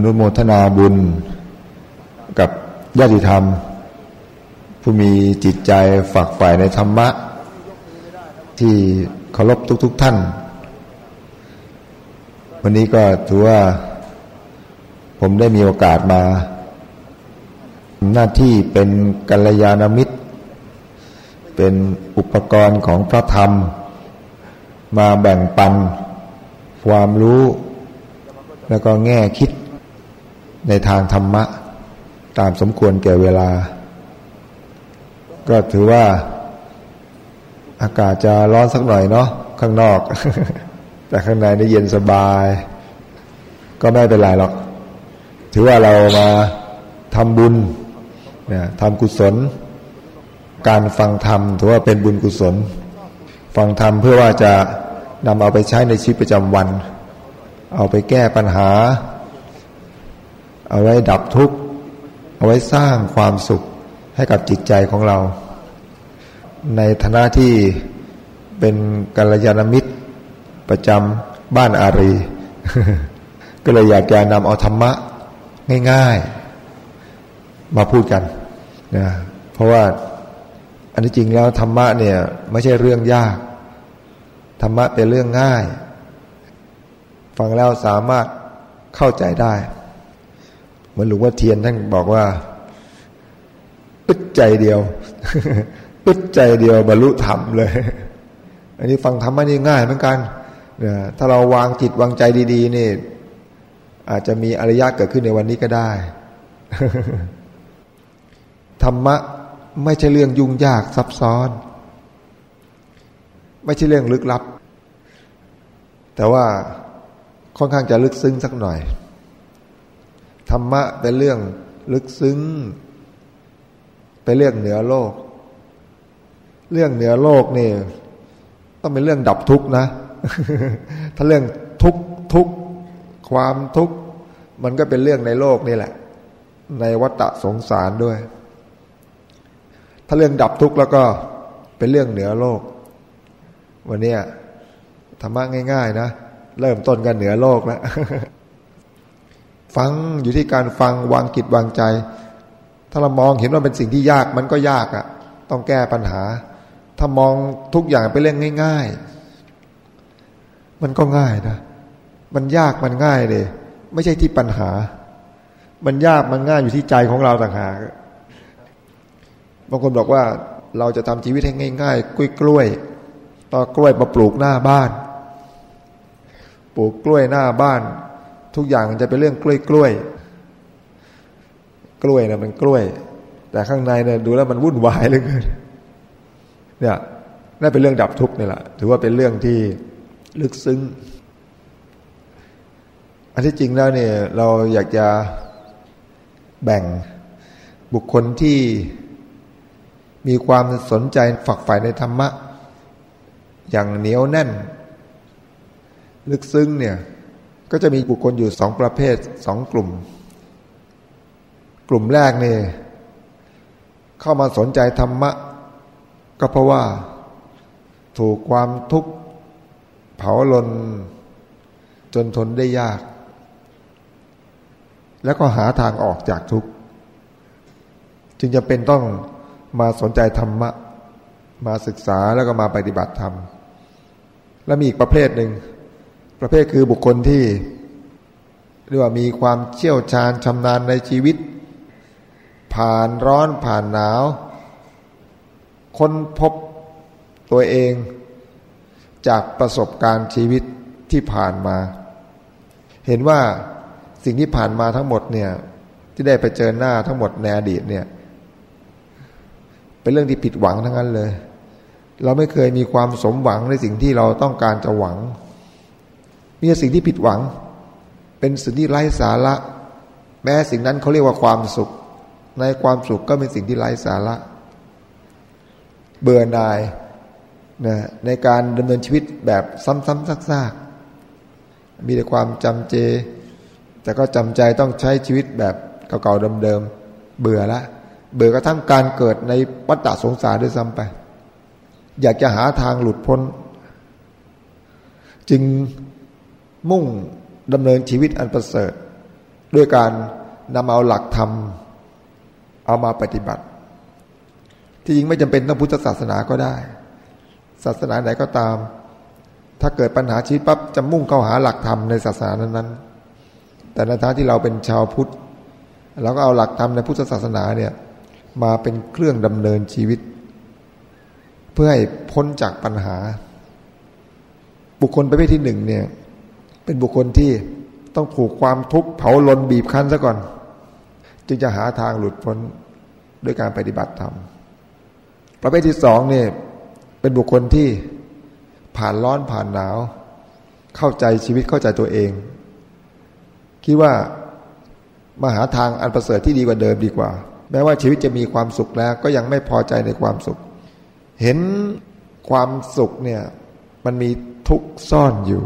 อนุโมทนาบุญกับญาติธรรม ผู้มีจิตใจฝักใฝ่ในธรรมะ ที่เคารพทุกๆทท่าน วันนี้ก็ถือว่าผมได้มีโอกาสมาหน้าที่เป็นกัลยาณมิตร เป็นอุปกรณ์ของพระธรรม มาแบ่งปัน ความรู้ แล้วก็แง่คิด ในทางธรรมะ ตามสมควรแก่เวลา ก็ถือว่า อากาศจะร้อนสักหน่อยเนาะข้างนอก แต่ข้างในนี่เย็นสบาย ก็ไม่เป็นไรหรอก ถือว่าเรามาทำบุญเนี่ยทำกุศล การฟังธรรมถือว่าเป็นบุญกุศล ฟังธรรมเพื่อว่าจะนำเอาไปใช้ในชีวิตประจำวัน เอาไปแก้ปัญหา เอาไว้ดับทุกข์ เอาไว้สร้างความสุขให้กับจิตใจของเรา ในฐานะที่เป็นกัลยาณมิตรประจำบ้านอารี ก็เลยอยากจะนำเอาธรรมะง่ายๆ มาพูดกันนะเพราะว่าอันที่จริงแล้วธรรมะเนี่ยไม่ใช่เรื่องยาก ธรรมะเป็นเรื่องง่าย ฟังแล้วสามารถเข้าใจได้ เหมือนหลวงพ่อเทียนท่านบอกว่า ปึ๊ดใจเดียว ปึ๊ดใจเดียวบรรลุธรรมเลย อันนี้ฟังธรรมะนี่ง่ายเหมือนกันถ้าเราวางจิตวางใจดีๆนี่ อาจจะมีอริยะเกิดขึ้นในวันนี้ก็ได้ ธรรมะไม่ใช่เรื่องยุ่งยากซับซ้อน ไม่ใช่เรื่องลึกลับ แต่ว่าค่อนข้างจะลึกซึ้งสักหน่อย ธรรมะเป็นเรื่องลึกซึ้ง เป็นเรื่องเหนือโลก เรื่องเหนือโลกนี่ต้องเป็นเรื่องดับทุกข์นะ ถ้าเรื่องทุกทุกความทุกข์มันก็เป็นเรื่องในโลกนี่แหละ ในวัฏสงสารด้วย ถ้าเรื่องดับทุกข์แล้วก็เป็นเรื่องเหนือโลก วันนี้ธรรมะง่าย ๆ นะ เริ่มต้นกันเหนือโลกแล้ว ฟังอยู่ที่การฟังวางจิตวางใจ ถ้าเรามองเห็นว่าเป็นสิ่งที่ยากมันก็ยากอะ่ะ ต้องแก้ปัญหา ถ้ามองทุกอย่างไปเรื่องง่าย ๆ มันก็ง่ายนะ มันยากมันง่ายเลย ไม่ใช่ที่ปัญหา มันยากมันง่ายอยู่ที่ใจของเราต่างหากบางคนบอกว่าเราจะทำชีวิตให้ง่าย ๆ กล้วยกล้วยต่อกล้วยมาปลูกหน้าบ้าน ปลูกกล้วยหน้าบ้าน ทุกอย่างจะเป็นเรื่องกล้วยกล้วยกล้วยนะมันกล้วย แต่ข้างในเนี่ยดูแล้วมันวุ่นวายเหลือเกินเนี่ยนั่นเป็นเรื่องดับทุกข์นี่แหละถือว่าเป็นเรื่องที่ลึกซึ้งอันที่จริงแล้วเนี่ย เราอยากจะแบ่งบุคคลที่มีความสนใจฝักใฝ่ในธรรมะ อย่างเหนียวแน่น ลึกซึ้งเนี่ย ก็จะมีบุคคลอยู่สองประเภทสองกลุ่ม กลุ่มแรกเนี่เข้ามาสนใจธรรมะ ก็เพราะว่า ถูกความทุกข์เผาลน จนทนได้ยาก แล้วก็หาทางออกจากทุกข์จึงจะเป็นต้องมาสนใจธรรมะ มาศึกษาแล้วก็มาปฏิบัติธรรม และมีอีกประเภทหนึ่ง ประเภทคือบุคคลที่เรียกว่ามีความเชี่ยวชาญชำนาญในชีวิต ผ่านร้อนผ่านหนาว ค้นพบตัวเองจากประสบการณ์ชีวิตที่ผ่านมา เห็นว่าสิ่งที่ผ่านมาทั้งหมดเนี่ยที่ได้ไปเจอหน้าทั้งหมดในอดีตเนี่ยเป็นเรื่องที่ผิดหวังทั้งนั้นเลย เราไม่เคยมีความสมหวังในสิ่งที่เราต้องการจะหวัง มีสิ่งที่ผิดหวัง เป็นสิ่งที่ไร้สาระ แม้สิ่งนั้นเขาเรียกว่าความสุข ในความสุขก็เป็นสิ่งที่ไร้สาระ เบื่อหน่ายนะในการดำเนินชีวิตแบบซ้ำๆซากๆ มีแต่ความจำเจ แต่ก็จำใจต้องใช้ชีวิตแบบเก่าๆเดิมๆเบื่อละ เบื่อกระทั่งการเกิดในวัฏสงสารด้วยซ้ำไป อยากจะหาทางหลุดพ้น จึง มุ่งดำเนินชีวิตอันประเสริฐ ด้วยการนำเอาหลักธรรม เอามาปฏิบัติ ที่จริงไม่จำเป็นต้องพุทธศาสนาก็ได้ ศาสนาไหนก็ตาม ถ้าเกิดปัญหาชีวิตปั๊บจะมุ่งเข้าหาหลักธรรมในศาสนานั้นๆ แต่ในทางที่เราเป็นชาวพุทธเราก็เอาหลักธรรมในพุทธศาสนาเนี่ยมาเป็นเครื่องดำเนินชีวิต เพื่อให้พ้นจากปัญหา บุคคลประเภทที่หนึ่งเนี่ย เป็นบุคคลที่ต้องถูกความทุกข์เผาลนบีบคั้นซะก่อน จึงจะหาทางหลุดพ้นด้วยการปฏิบัติธรรมประเภทที่สองเนี่ยเป็นบุคคลที่ผ่านร้อนผ่านหนาว เข้าใจชีวิตเข้าใจตัวเอง คิดว่ามาหาทางอันประเสริฐที่ดีกว่าเดิมดีกว่า แม้ว่าชีวิตจะมีความสุขแล้ว ก็ยังไม่พอใจในความสุข เห็นความสุขเนี่ยมันมีทุกข์ซ่อนอยู่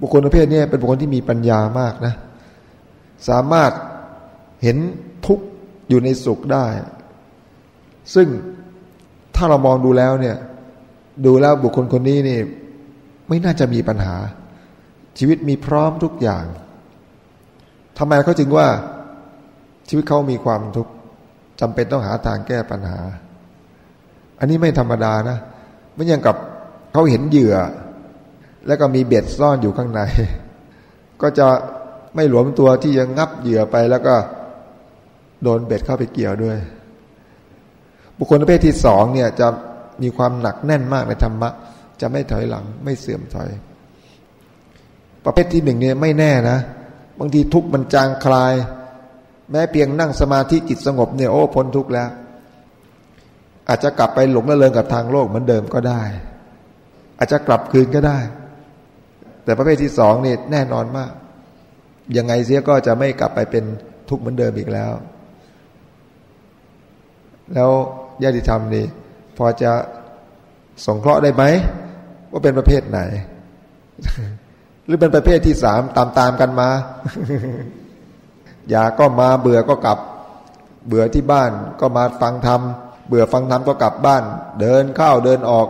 บุคคลประเภทนี้เป็นบุคคลที่มีปัญญามากนะ สามารถเห็นทุกข์อยู่ในสุขได้ ซึ่งถ้าเรามองดูแล้วเนี่ย ดูแล้วบุคคลคนนี้นี่ไม่น่าจะมีปัญหา ชีวิตมีพร้อมทุกอย่างทำไมเขาจึงว่าชีวิตเขามีความทุกข์จำเป็นต้องหาทางแก้ปัญหา อันนี้ไม่ธรรมดานะไม่ยังกับเขาเห็นเหยื่อ แล้วก็มีเบ็ดซ่อนอยู่ข้างใน ก็จะไม่หลวมตัวที่จะงับเหยื่อไปแล้วก็โดนเบ็ดเข้าไปเกี่ยวด้วย บุคคลประเภทที่สองเนี่ยจะมีความหนักแน่นมากในธรรมะ จะไม่ถอยหลังไม่เสื่อมถอย ประเภทที่หนึ่งเนี่ยไม่แน่นะ บางทีทุกข์มันจางคลาย แม้เพียงนั่งสมาธิจิตสงบเนี่ยโอ้พ้นทุกข์แล้ว อาจจะกลับไปหลงละเลงกับทางโลกเหมือนเดิมก็ได้ อาจจะกลับคืนก็ได้ แต่ประเภทที่สองนี่แน่นอนมาก ยังไงเสียก็จะไม่กลับไปเป็นทุกข์เหมือนเดิมอีกแล้ว แล้วญาติธรรมนี่พอจะสงเคราะห์ได้ไหม ว่าเป็นประเภทไหน หรือเป็นประเภทที่สามตามตามกันมา อยากก็มาเบื่อก็กลับ เบื่อที่บ้านก็มาฟังธรรมเบื่อฟังธรรมก็กลับบ้าน เดินเข้าเดินออก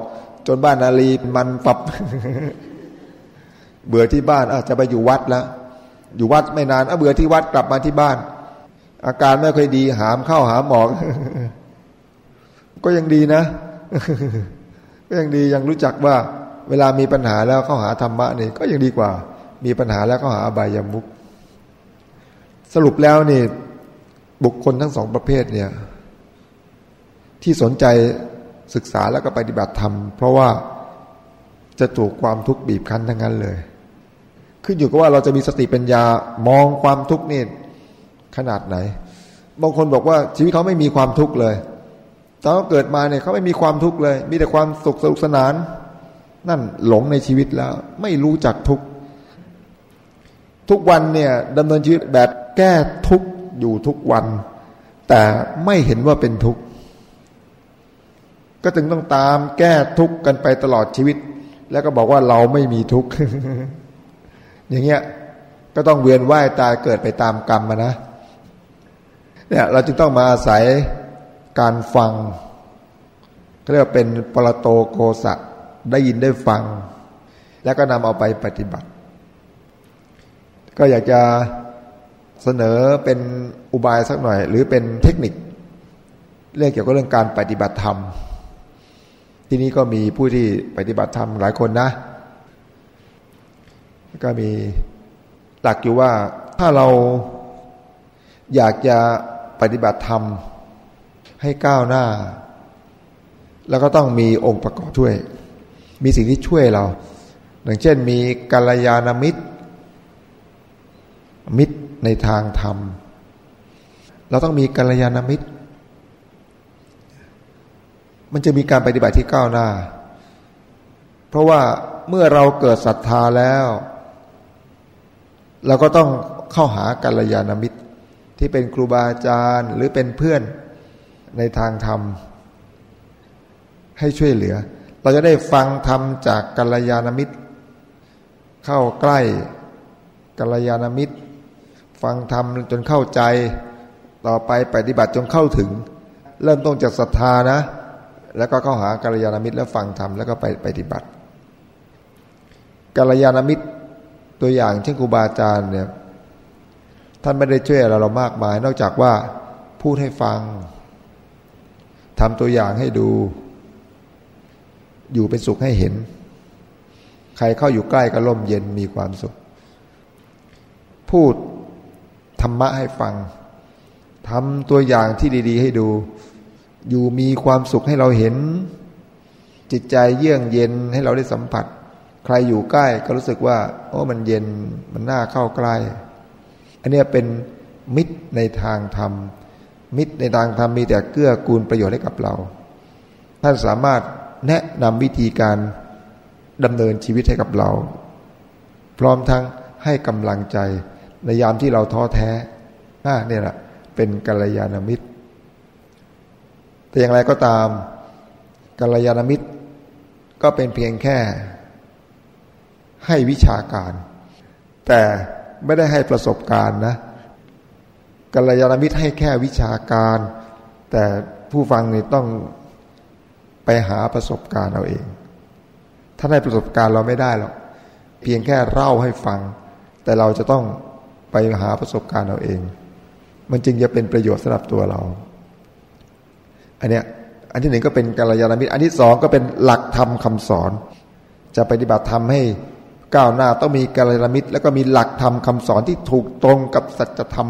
จนบ้านนาลีมันฝับ เบื่อที่บ้านอาจจะไปอยู่วัดแล้ว อยู่วัดไม่นานอะเบื่อที่วัดกลับมาที่บ้าน อาการไม่ค่อยดีหามเข้าหามหมอก ก็ยังดีนะ ก็ยังดียังรู้จักว่า เวลามีปัญหาแล้วเข้าหาธรรมะนี่ก็ยังดีกว่า มีปัญหาแล้วก็หาอบายามุกสรุปแล้วนี่ บุคคลทั้งสองประเภทเนี่ย ที่สนใจศึกษาแล้วก็ปฏิบัติธรรมเพราะว่าจะถูกความทุกข์บีบคั้นทั้งนั้นเลย ขึ้นอยู่กับว่าเราจะมีสติปัญญามองความทุกข์นี่ขนาดไหน บางคนบอกว่าชีวิตเขาไม่มีความทุกข์เลยตอนเขาเกิดมาเนี่ยเขาไม่มีความทุกข์เลย มีแต่ความสุขสนุกสนาน นั่นหลงในชีวิตแล้ว ไม่รู้จักทุกทุกวันเนี่ยดำเนินชีวิตแบบแก้ทุกอยู่ทุกวัน แต่ไม่เห็นว่าเป็นทุกข์ก็จึงต้องตามแก้ทุกข์กันไปตลอดชีวิต แล้วก็บอกว่าเราไม่มีทุกข์ อย่างเงี้ยก็ต้องเวียนว่ายตายเกิดไปตามกรรมมานะเนี่ยเราจึงต้องมาอาศัยการฟังเรียกว่าเป็นปรโตโกสะได้ยินได้ฟัง แล้วก็นำเอาไปปฏิบัติ ก็อยากจะเสนอเป็นอุบายสักหน่อย หรือเป็นเทคนิค เรื่องเกี่ยวกับเรื่องการปฏิบัติธรรม ที่นี้ก็มีผู้ที่ปฏิบัติธรรมหลายคนนะ ก็มีหลักอยู่ว่าถ้าเราอยากจะปฏิบัติธรรมให้ก้าวหน้า แล้วก็ต้องมีองค์ประกอบช่วย มีสิ่งที่ช่วยเรา อย่างเช่นมีกัลยาณมิตร มิตรในทางธรรม เราต้องมีกัลยาณมิตร มันจะมีการปฏิบัติที่ก้าวหน้า เพราะว่าเมื่อเราเกิดศรัทธาแล้ว เราก็ต้องเข้าหากัลยาณมิตร ที่เป็นครูบาอาจารย์หรือเป็นเพื่อนในทางธรรม ให้ช่วยเหลือ เราจะได้ฟังธรรมจากกัลยาณมิตร เข้าใกล้กัลยาณมิตร ฟังธรรมจนเข้าใจ ต่อไปปฏิบัติจนเข้าถึง เริ่มต้นจากศรัทธานะ แล้วก็เข้าหากัลยาณมิตรแล้วฟังธรรมแล้วก็ไปปฏิบัติกัลยาณมิตร ตัวอย่างเช่นครูบาอาจารย์เนี่ยท่านไม่ได้ช่วยเราเรามากมาย นอกจากว่าพูดให้ฟังทำตัวอย่างให้ดู อยู่เป็นสุขให้เห็น ใครเข้าอยู่ใกล้ก็ร่มเย็นมีความสุข พูดธรรมะให้ฟังทำตัวอย่างที่ดี ๆ ให้ดู อยู่มีความสุขให้เราเห็น จิตใจเยื่อกเย็นให้เราได้สัมผัส ใครอยู่ใกล้ก็รู้สึกว่า โอ้มันเย็นมันน่าเข้าใกล้ อันนี้เป็นมิตรในทางธรรม มิตรในทางธรรมมีแต่เกื้อกูลประโยชน์ให้กับเรา ท่านสามารถแนะนำวิธีการดำเนินชีวิตให้กับเรา พร้อมทั้งให้กำลังใจในยามที่เราท้อแท้อ่าเนี่ยแหละเป็นกัลยาณมิตร แต่อย่างไรก็ตามกัลยาณมิตร ก็เป็นเพียงแค่ ให้วิชาการ แต่ไม่ได้ให้ประสบการณ์นะกัลยาณมิตรให้แค่วิชาการ แต่ผู้ฟังนี่ต้องไปหาประสบการณ์เอาเอง ถ้าได้ประสบการณ์เราไม่ได้หรอกเพียงแค่เล่าให้ฟัง แต่เราจะต้องไปหาประสบการณ์เอาเอง มันจึงจะเป็นประโยชน์สำหรับตัวเรา อันเนี้ยอันที่หนึ่งก็เป็นกัลยาณมิตร อันที่สองก็เป็นหลักธรรมคาสอน จะปฏิบัติธรรมให้ ก้าวหน้าต้องมีกัลยาณมิตร แล้วก็มีหลักธรรมคาสอนที่ถูกตรงกับสัจธรรม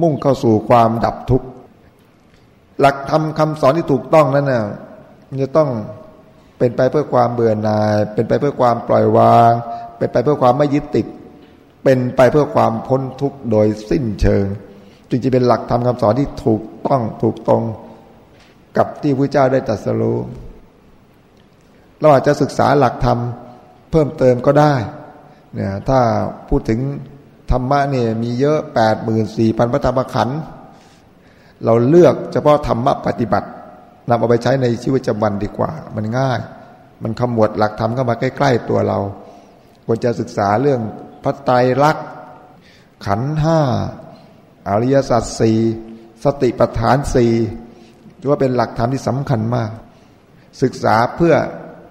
มุ่งเข้าสู่ความดับทุกข์หลักธรรมคาสอนที่ถูกต้องนั้นน่ะมันจะต้องเป็นไปเพื่อความเบื่อหน่าย เป็นไปเพื่อความปล่อยวาง เป็นไปเพื่อความไม่ยึดติด เป็นไปเพื่อความพ้นทุกข์โดยสิ้นเชิง จึงจะเป็นหลักธรรมคาสอนที่ถูกต้องถูกตรงกับที่พระเจ้าได้ตรัสรู้เราอาจจะศึกษาหลักธรรม เพิ่มเติมก็ได้เนี่ยถ้าพูดถึงธรรมะเนี่ยมีเยอะแปดหมื่นสี่พันพระธรรมขันธ์เราเลือกเฉพาะธรรมะปฏิบัตินำเอาไปใช้ในชีวิตประจำวันดีกว่า มันง่าย มันขมวดหลักธรรมเข้ามาใกล้ ๆ ตัวเรา ควรจะศึกษาเรื่องพระไตรลักษณ์ขันห้าอริยสัจสี่สติปัฏฐานสี่ถือว่าเป็นหลักธรรมที่สำคัญมาก ศึกษาเพื่อ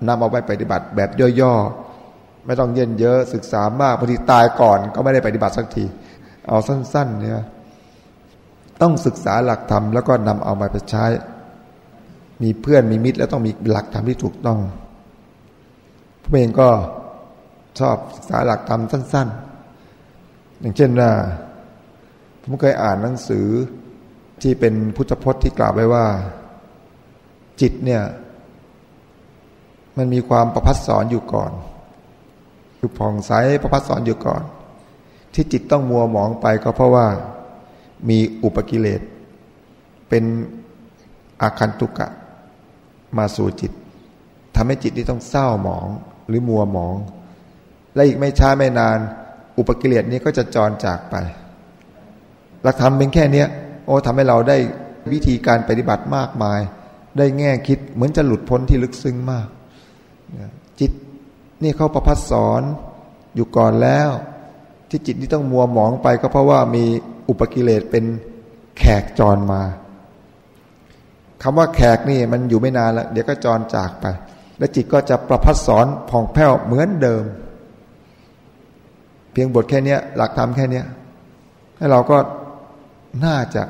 นำเอาไปปฏิบัติแบบย่อๆ ไม่ต้องเย็นเยอะศึกษามากพอดีตายก่อนก็ไม่ได้ปฏิบัติสักที เอาสั้น ๆ เนี่ยต้องศึกษาหลักธรรมแล้วก็นำเอามาไปใช้ มีเพื่อนมีมิตร แล้วต้องมีหลักธรรมที่ถูกต้องผมเองก็ชอบศึกษาหลักธรรมสั้น ๆ อย่างเช่นว่าผมเคยอ่านหนังสือที่เป็นพุทธพจน์ที่กล่าวไว้ว่า จิตเนี่ย มันมีความประพัดสอนอยู่ก่อน คือผ่องใสประพัดสอนอยู่ก่อน ที่จิตต้องมัวหมองไปก็เพราะว่ามีอุปกิเลส เป็นอาคันตุกะ มาสู่จิตทำให้จิตที่ต้องเศร้าหมองหรือมัวหมอง และอีกไม่ช้าไม่นาน อุปกิเลสนี้ก็จะจรจากไป หลักธรรมเป็นแค่เนี้ยโอ้ทำให้เราได้วิธีการปฏิบัติมากมาย ได้แง่คิดเหมือนจะหลุดพ้นที่ลึกซึ้งมาก จิต นี่เขาประพัดสอนอยู่ก่อนแล้ว ที่จิตนี่ต้องมัวหมองไปก็เพราะว่ามีอุปกิเลสเป็นแขกจรมาคำว่าแขกนี่มันอยู่ไม่นานแล้วเดี๋ยวก็จรจากไป และจิตก็จะประพัดสอนผ่องแผ้วเหมือนเดิม เพียงบทแค่นี้หลักธรรมแค่นี้ให้เราก็น่าจะ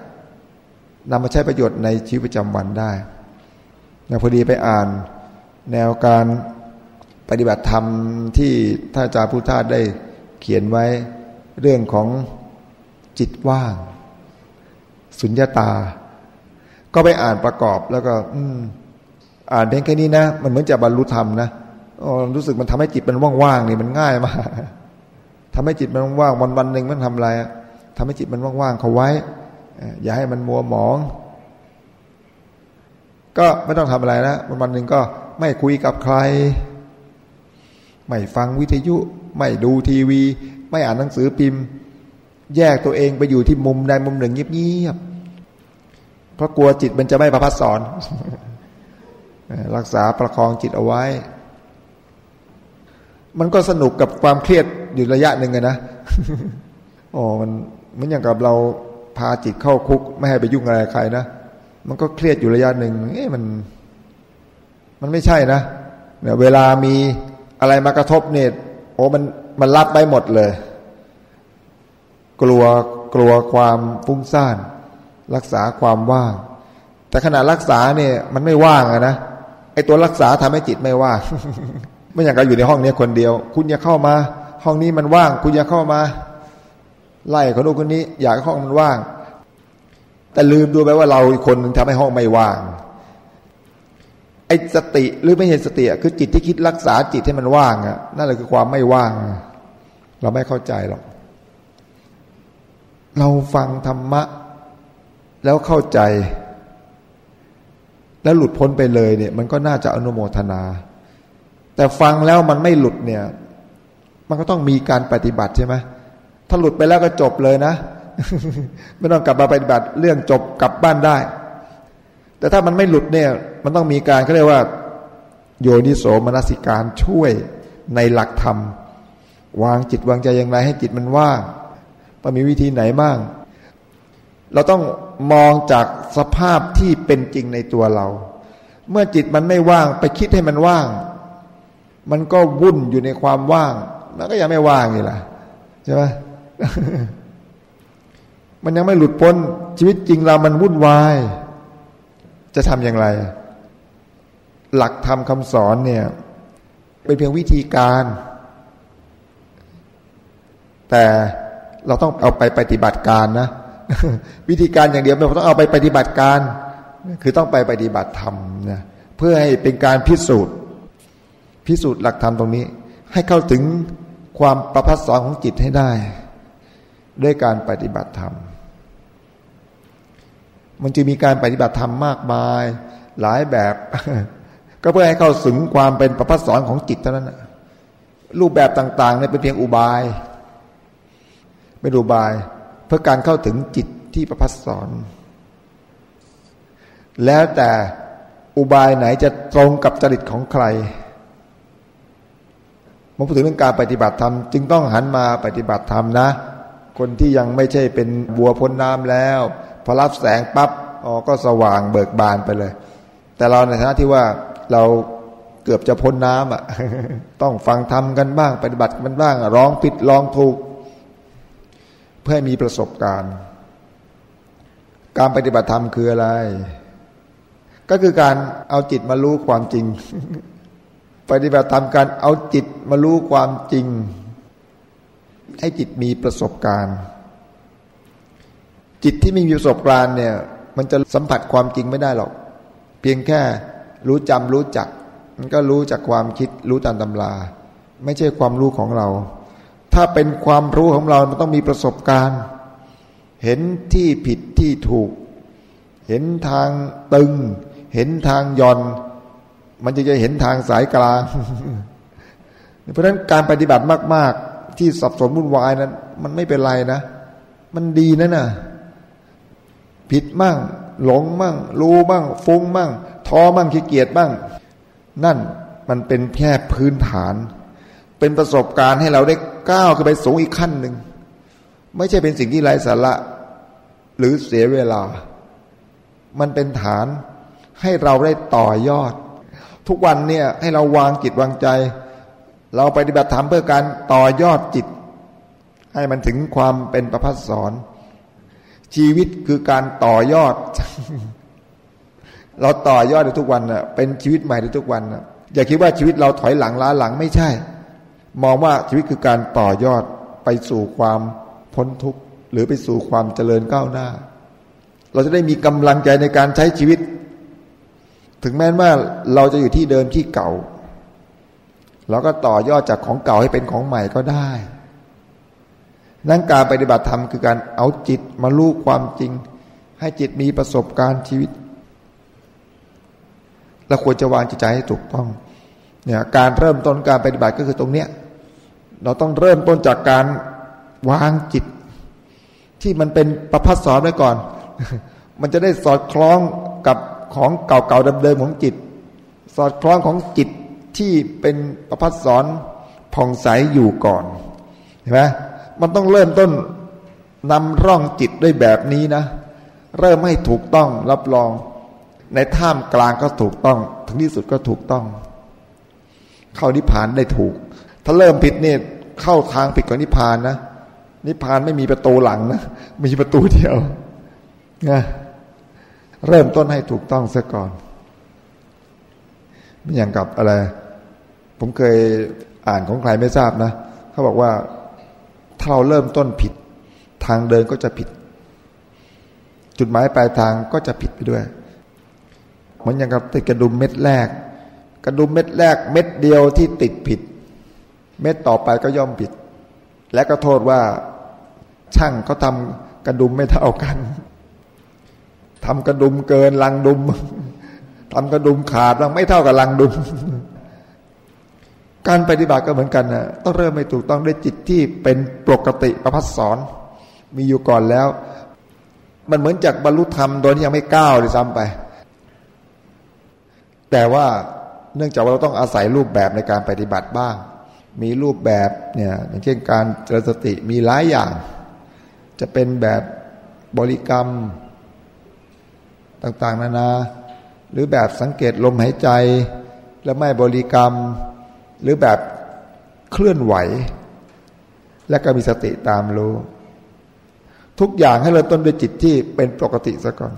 นำมาใช้ประโยชน์ในชีวิตประจำวันได้นะพอดีไปอ่านแนวการ ปฏิบัติธรรมที่ท่านอาจารย์พุทธาได้เขียนไว้เรื่องของจิตว่าง สุญญาตา ก็ไปอ่านประกอบแล้วก็ อืม อ่านเพียงแค่นี้นะ มันเหมือนจะบรรลุธรรมนะรู้สึกมันทำให้จิตมันว่างๆนี่มันง่ายมากทำให้จิตมันว่างวันวันหนึ่งมันทำอะไรทำให้จิตมันว่างๆเขาไว้ อย่าให้มันมัวหมอง ก็ไม่ต้องทำอะไรนะวันวันหนึ่งก็ไม่คุยกับใคร ไม่ฟังวิทยุ ไม่ดูทีวี ไม่อ่านหนังสือพิมพ์ แยกตัวเองไปอยู่ที่มุมใดมุมหนึ่งเงียบๆเพราะกลัวจิตมันจะไม่ประพัดสอน รักษาประคองจิตเอาไว้ มันก็สนุกกับความเครียดอยู่ระยะหนึ่งนะโอ้มันเหมือนอย่างกับเราพาจิตเข้าคุก ไม่ให้ไปยุ่งอะไรใครนะมันก็เครียดอยู่ระยะหนึ่งเอ๊ะมัน มันไม่ใช่นะเนี่ยเวลามี อะไรมากระทบเนี่ยโอ้มันมันรับไปหมดเลย กลัวกลัวความฟุ้งซ่าน รักษาความว่าง แต่ขณะรักษาเนี่ยมันไม่ว่างอะนะไอตัวรักษาทำให้จิตไม่ว่างไม่อย่างกับอยู่ในห้องนี้คนเดียว คุณอย่าเข้ามา ห้องนี้มันว่าง คุณอย่าเข้ามา ไล่คนนู้นคนนี้ อยากห้องมันว่าง แต่ลืมดูไปว่าเราคนนึงทำให้ห้องไม่ว่าง ไอ้สติหรือไม่เห็นสติคือจิตที่คิดรักษาจิตให้มันว่างอะนั่นแหละคือความไม่ว่าง เราไม่เข้าใจหรอก เราฟังธรรมะ แล้วเข้าใจ แล้วหลุดพ้นไปเลยเนี่ย มันก็น่าจะอนุโมทนา แต่ฟังแล้วมันไม่หลุดเนี่ย มันก็ต้องมีการปฏิบัติใช่ไหมถ้าหลุดไปแล้วก็จบเลยนะ ไม่ต้องกลับมาปฏิบัติ เรื่องจบกลับบ้านได้ แต่ถ้ามันไม่หลุดเนี่ย มันต้องมีการเขาเรียกว่า โยนิโสมนสิการช่วยในหลักธรรม วางจิตวางใจอย่างไรให้จิตมันว่างต้องมีวิธีไหนบ้าง เราต้องมองจากสภาพที่เป็นจริงในตัวเรา เมื่อจิตมันไม่ว่างไปคิดให้มันว่าง มันก็วุ่นอยู่ในความว่าง มันก็ยังไม่ว่างนี่แหละใช่ไหมมันยังไม่หลุดพ้นชีวิตจริงเรามันวุ่นวาย จะทำอย่างไร หลักธรรมคำสอนเนี่ย เป็นเพียงวิธีการ แต่เราต้องเอาไปปฏิบัติการนะ วิธีการอย่างเดียวเราต้องเอาไปปฏิบัติการ คือต้องไปปฏิบัติธรรมนะเพื่อให้เป็นการพิสูจน์ พิสูจน์หลักธรรมตรงนี้ ให้เข้าถึงความประพัสสอนของจิตให้ได้ ด้วยการปฏิบัติธรรม มันจะมีการปฏิบัติธรรมมากมาย หลายแบบ ก็เพื่อให้เข้าถึงความเป็นประพัสสอนของจิตเท่านั้นรูปแบบต่างๆเนี่ยเป็นเพียงอุบายไม่ดูบาย เพื่อการเข้าถึงจิตที่ประพัสสอน แล้วแต่อุบายไหนจะตรงกับจริตของใครมาพูดถึงเรื่องการปฏิบัติธรรมจึงต้องหันมาปฏิบัติธรรมนะ คนที่ยังไม่ใช่เป็นบัวพ้นน้ำแล้ว พอรับแสงปับ๊บอ๋อก็สว่างเบิกบานไปเลย แต่เราในฐานะที่ว่าเราเกือบจะพ้นน้ำอะ ต้องฟังธรรมกันบ้าง ปฏิบัติกันบ้างร้องผิดร้องถูก เพื่อให้มีประสบการณ์ การปฏิบัติธรรมคืออะไร ก็คือการเอาจิตมารู้ความจริง ปฏิบัติธรรมการเอาจิตมารู้ความจริง ให้จิตมีประสบการณ์ จิตที่ไม่มีประสบการณ์เนี่ย มันจะสัมผัสความจริงไม่ได้หรอก เพียงแค่รู้จำรู้จัก มันก็รู้จากความคิดรู้ตามตำรา ไม่ใช่ความรู้ของเรา ถ้าเป็นความรู้ของเรา มันต้องมีประสบการณ์ เห็นที่ผิดที่ถูก เห็นทางตึง เห็นทางย่อน มันจะจะเห็นทางสายกลาง เพราะฉะนั้นการปฏิบัติมาก ๆ ที่สับสนวุ่นวายนั้น มันไม่เป็นไรนะ มันดีนะน่ะ ผิดมั่ง หลงมั่ง รู้มั่ง ฟุ้งมั่ง ท้อมั่งขี้เกียจมั่ง นั่นมันเป็นแค่พื้นฐาน เป็นประสบการณ์ให้เราได้ก้าวขึ้นไปสูงอีกขั้นหนึ่ง ไม่ใช่เป็นสิ่งที่ไร้สาระ หรือเสียเวลา มันเป็นฐานให้เราได้ต่อยอด ทุกวันเนี่ยให้เราวางจิตวางใจ เราปฏิบัติธรรมเพื่อการต่อยอดจิต ให้มันถึงความเป็นประพัสสอน ชีวิตคือการต่อยอด เราต่อยอดในทุกวันนะเป็นชีวิตใหม่ในทุกวันนะอย่าคิดว่าชีวิตเราถอยหลังล้าหลังไม่ใช่ มองว่าชีวิตคือการต่อยอดไปสู่ความพ้นทุกข์หรือไปสู่ความเจริญก้าวหน้า เราจะได้มีกำลังใจในการใช้ชีวิต ถึงแม้ว่าเราจะอยู่ที่เดิมที่เก่า เราก็ต่อยอดจากของเก่าให้เป็นของใหม่ก็ได้ นั่นการปฏิบัติธรรมคือการเอาจิตมาลูกความจริง ให้จิตมีประสบการณ์ชีวิตเราควรจะวางจิตใจให้ถูกต้องเนี่ยการเริ่มต้นการปฏิบัติก็คือตรงเนี้ยเราต้องเริ่มต้นจากการวางจิต ที่มันเป็นประพัสสอนไว้ก่อน มันจะได้สอดคล้องกับของเก่าๆเดิมๆของจิต สอดคล้องของจิตที่เป็นประพัสสอนผ่องใสอยู่ก่อนเห็นไหม มันต้องเริ่มต้นนำร่องจิตด้วยแบบนี้นะ เริ่มให้ถูกต้องรับรอง ในท่ามกลางก็ถูกต้อง ถึงที่สุดก็ถูกต้อง เข้านิพพานได้ถูก ถ้าเริ่มผิดเนี่ยเข้าทางผิดกับนิพพานนะนิพพานไม่มีประตูหลังนะมีประตูเดียวนะเริ่มต้นให้ถูกต้องซะก่อนไม่อย่างกับอะไร ผมเคยอ่านของใครไม่ทราบนะเขาบอกว่า ถ้าเราเริ่มต้นผิด ทางเดินก็จะผิด จุดหมายปลายทางก็จะผิดไปด้วยเหมือนอย่างกับติดกระดุมเม็ดแรก กระดุมเม็ดแรกเม็ดเดียวที่ติดผิด เม็ดต่อไปก็ย่อมผิด และก็โทษว่าช่างเขาทากระดุมไม่เท่ากันทำกระดุมเกินลังดุมทำกระดุมขาดลังไม่เท่ากับลังดุม การปฏิบัติก็เหมือนกันนะต้องเริ่มไม่ถูกต้องด้วยจิตที่เป็นปกติประพัสสอนมีอยู่ก่อนแล้ว มันเหมือนจากบรรลุธรรมโดยที่ยังไม่ก้าวเลยซ้ำไป แต่ว่าเนื่องจากว่าเราต้องอาศัยรูปแบบในการปฏิบัติบ้าง มีรูปแบบเนี่ยอย่างเช่นการเจริญสติมีหลายอย่าง จะเป็นแบบบริกรรมต่างๆ นานา หรือแบบสังเกตลมหายใจแล้วไม่บริกรรม หรือแบบเคลื่อนไหว และก็มีสติตามรู้ ทุกอย่างให้เราต้นด้วยจิตที่เป็นปกติซะก่อน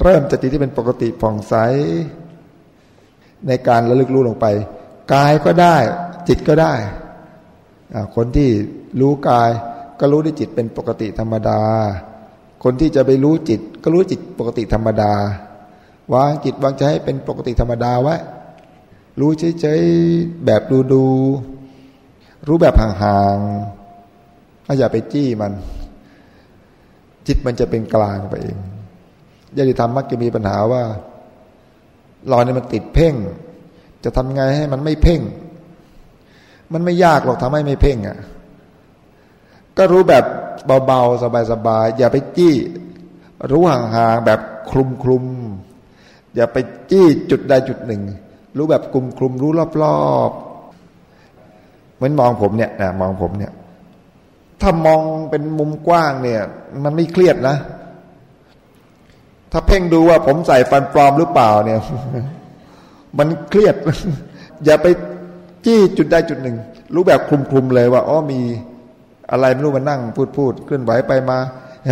เริ่มจากจิตที่เป็นปกติผ่องใส ในการระลึกรู้ลงไป กายก็ได้ จิตก็ได้ คนที่รู้กายก็รู้ด้วยจิตเป็นปกติธรรมดา คนที่จะไปรู้จิต ก็รู้จิตปกติธรรมดาวางจิตวางใจให้เป็นปกติธรรมดาไว้ รู้เฉยๆแบบดูดูรู้แบบห่างๆอย่าไปจี้มัน จิตมันจะเป็นกลางไปเองญาติธรรมมักจะมีปัญหาว่าเราเนี่ยมันติดเพ่ง จะทำไงให้มันไม่เพ่ง มันไม่ยากหรอกทำให้ไม่เพ่งอะ่ะ ก็รู้แบบเบาๆ สบายๆ อย่าไปจี้ รู้ห่างๆ แบบคลุมคลุมอย่าไปจี้จุดใดจุดหนึ่ง รู้แบบกลุ่มคลุมรู้รอบๆเหมือนมองผมเนี่ยนะมองผมเนี่ย ถ้ามองเป็นมุมกว้างเนี่ย มันไม่เครียดนะ ถ้าเพ่งดูว่าผมใส่ฟันปลอมหรือเปล่าเนี่ย มันเครียด อย่าไปจี้จุดใดจุดหนึ่ง รู้แบบคลุมๆเลยว่าอ๋อมีอะไรไม่รู้มานั่งพูดพูดเคลื่อนไหวไปมา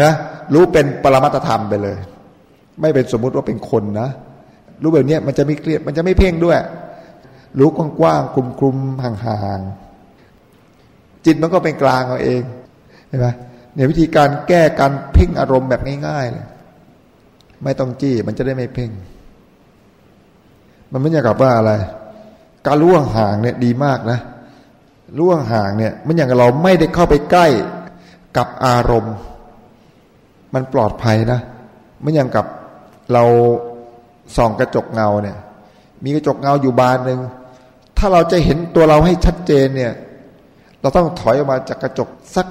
ฮะรู้เป็นปรมัตธรรมไปเลย ไม่เป็นสมมุติว่าเป็นคนนะ รู้แบบนี้มันจะไม่เครียดมันจะไม่เพ่งด้วย รู้กว้างๆคลุมๆห่างๆจิตมันก็เป็นกลางเอาเองเห็นไหมเนี่ยวิธีการแก้การเพ่งอารมณ์แบบง่ายๆเลยไม่ต้องจี้มันจะได้ไม่เพ่ง มันไม่อยากกับว่าอะไร การรู้ห่างเนี่ยดีมากนะล่วงห่างเนี่ยมันอย่างเราไม่ได้เข้าไปใกล้กับอารมณ์ มันปลอดภัยนะมันอย่างกับเรา ส่องกระจกเงาเนี่ย มีกระจกเงาอยู่บานหนึ่งถ้าเราจะเห็นตัวเราให้ชัดเจนเนี่ย เราต้องถอยออกมาจากกระจกสัก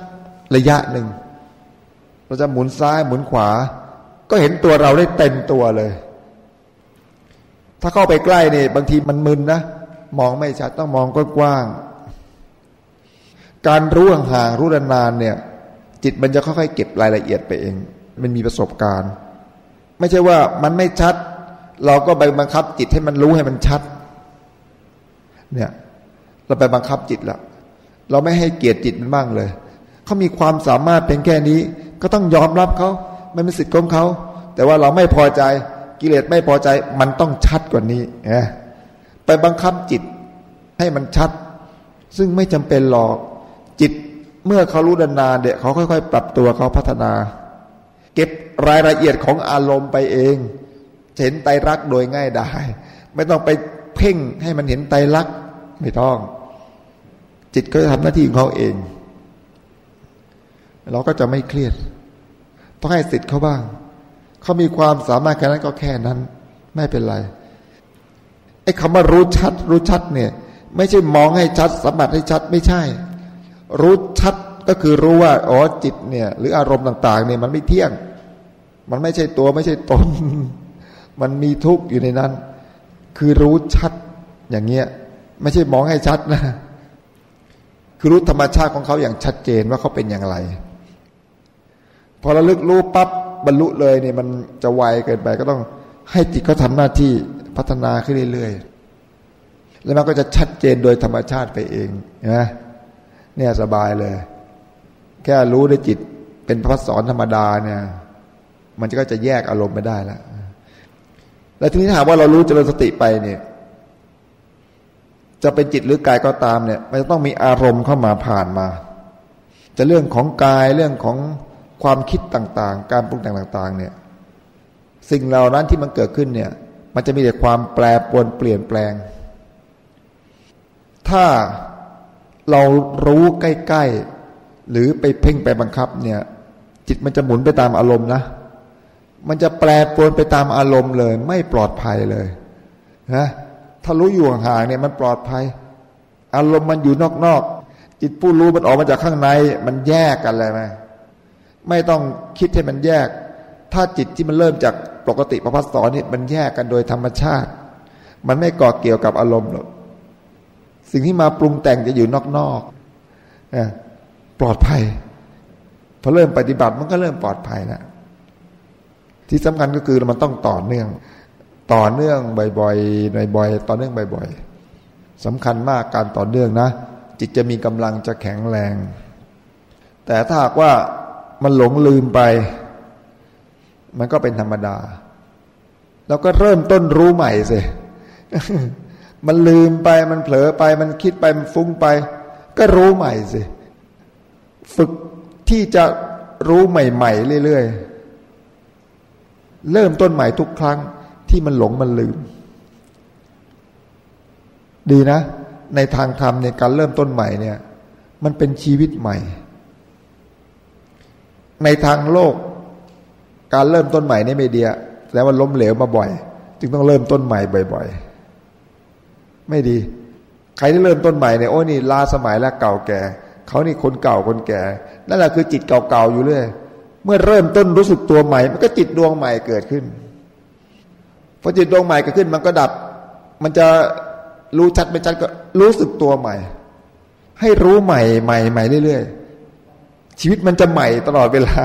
ระยะหนึ่งเราจะหมุนซ้ายหมุนขวา ก็เห็นตัวเราได้เต็มตัวเลย ถ้าเข้าไปใกล้เนี่ยบางทีมันมึนนะมองไม่ชัดต้องมองกว้างการรู้ห่างรู้นานเนี่ย จิตมันจะค่อยๆเก็บรายละเอียดไปเอง มันมีประสบการณ์ ไม่ใช่ว่ามันไม่ชัด เราก็ไปบังคับจิตให้มันรู้ให้มันชัด เนี่ย เราไปบังคับจิตละเราไม่ให้เกียรติจิตมันบ้างเลยเขามีความสามารถเป็นแค่นี้ ก็ต้องยอมรับเขาไม่เป็นสิทธิ์ของเขาแต่ว่าเราไม่พอใจกิเลสไม่พอใจ มันต้องชัดกว่านี้นะไปบังคับจิตให้มันชัด ซึ่งไม่จำเป็นหรอกจิตเมื่อเขารู้นานๆเด็กเขาค่อย ๆ ปรับตัวเขาพัฒนา เก็บรายละเอียดของอารมณ์ไปเอง เห็นไตรักโดยง่ายได้ไม่ต้องไปเพ่งให้มันเห็นไตรักไม่ต้อง จิตก็จะทำหน้าที่ของเขาเอง เราก็จะไม่เครียด ต้องให้สิทธิ์เขาบ้าง เขามีความสามารถแค่นั้นก็แค่นั้น ไม่เป็นไรไอ้คำว่ารู้ชัด รู้ชัดเนี่ย ไม่ใช่มองให้ชัดสัมผัสให้ชัดไม่ใช่ รู้ชัดก็คือรู้ว่าอ๋อจิตเนี่ย หรืออารมณ์ต่าง ๆ เนี่ยมันไม่เที่ยง มันไม่ใช่ตัวไม่ใช่ตน มันมีทุกข์อยู่ในนั้น คือรู้ชัดอย่างเงี้ย ไม่ใช่มองให้ชัดนะคือรู้ธรรมชาติของเขาอย่างชัดเจนว่าเขาเป็นอย่างไร พอระลึกรู้ปั๊บบรรลุเลยเนี่ยมันจะไวเกินไปก็ต้องให้จิตเขาทาหน้าที่พัฒนาขึ้นเรื่อยๆแล้วมันก็จะชัดเจนโดยธรรมชาติไปเองนะเนี่ยสบายเลย แค่รู้ด้วยจิตเป็นพระสอนธรรมดาเนี่ย มันก็จะแยกอารมณ์ไม่ได้แล้ว แล้วทีนี้ถ้าว่าเรารู้เจริญสติไปเนี่ย จะเป็นจิตหรือกายก็ตามเนี่ยมันจะต้องมีอารมณ์เข้ามาผ่านมา จะเรื่องของกายเรื่องของความคิดต่างๆ การปรุงแต่งต่าง ๆ เนี่ย สิ่งเหล่านั้นที่มันเกิดขึ้นเนี่ย มันจะมีแต่ความแปรปรวนเปลี่ยนแปลง ถ้าเรารู้ใกล้ ๆ หรือไปเพ่งไปบังคับเนี่ย จิตมันจะหมุนไปตามอารมณ์นะ มันจะแปรปรวนไปตามอารมณ์เลย ไม่ปลอดภัยเลยนะถ้ารู้อยู่ห่างเนี่ยมันปลอดภัย อารมณ์มันอยู่นอกๆจิตผู้รู้มันออกมาจากข้างในมันแยกกันเลยไหมไม่ต้องคิดให้มันแยก ถ้าจิตที่มันเริ่มจากปกติประพัสสอนนี่มันแยกกันโดยธรรมชาติ มันไม่ก่อเกี่ยวกับอารมณ์หรอกสิ่งที่มาปรุงแต่งจะอยู่นอกๆปลอดภัยพอเริ่มปฏิบัติมันก็เริ่มปลอดภัยแล้ว ที่สำคัญก็คือมันต้องต่อเนื่อง ต่อเนื่องบ่อยๆบ่อยๆต่อเนื่องบ่อยๆสำคัญมากการต่อเนื่องนะ จิตจะมีกำลังจะแข็งแรง แต่ถ้าหากว่ามันหลงลืมไป มันก็เป็นธรรมดาแล้วก็เริ่มต้นรู้ใหม่สิมันลืมไปมันเผลอไป มันคิดไปมันฟุ้งไป ก็รู้ใหม่สิ ฝึกที่จะรู้ใหม่ ๆ เรื่อย ๆ เริ่มต้นใหม่ทุกครั้งที่มันหลงมันลืม ดีนะ ในทางธรรมในการเริ่มต้นใหม่เนี่ย มันเป็นชีวิตใหม่ ในทางโลก การเริ่มต้นใหม่นี่ไม่ดีแสดงว่าล้มเหลวมาบ่อย จึงต้องเริ่มต้นใหม่บ่อย ๆ ไม่ดี ใครที่เริ่มต้นใหม่เนี่ยโอ้นี่ลาสมัยแล้วเก่าแก่เขานี่คนเก่าคนแก่ นั่นแหละคือจิตเก่าๆอยู่เรื่อย เมื่อเริ่มต้นรู้สึกตัวใหม่ มันก็จิตดวงใหม่เกิดขึ้นพอจิตดวงใหม่เกิดขึ้น มันก็ดับ มันจะรู้ชัดไม่ชัดก็รู้สึกตัวใหม่ ให้รู้ใหม่ใหม่ใหม่เรื่อยๆชีวิตมันจะใหม่ตลอดเวลา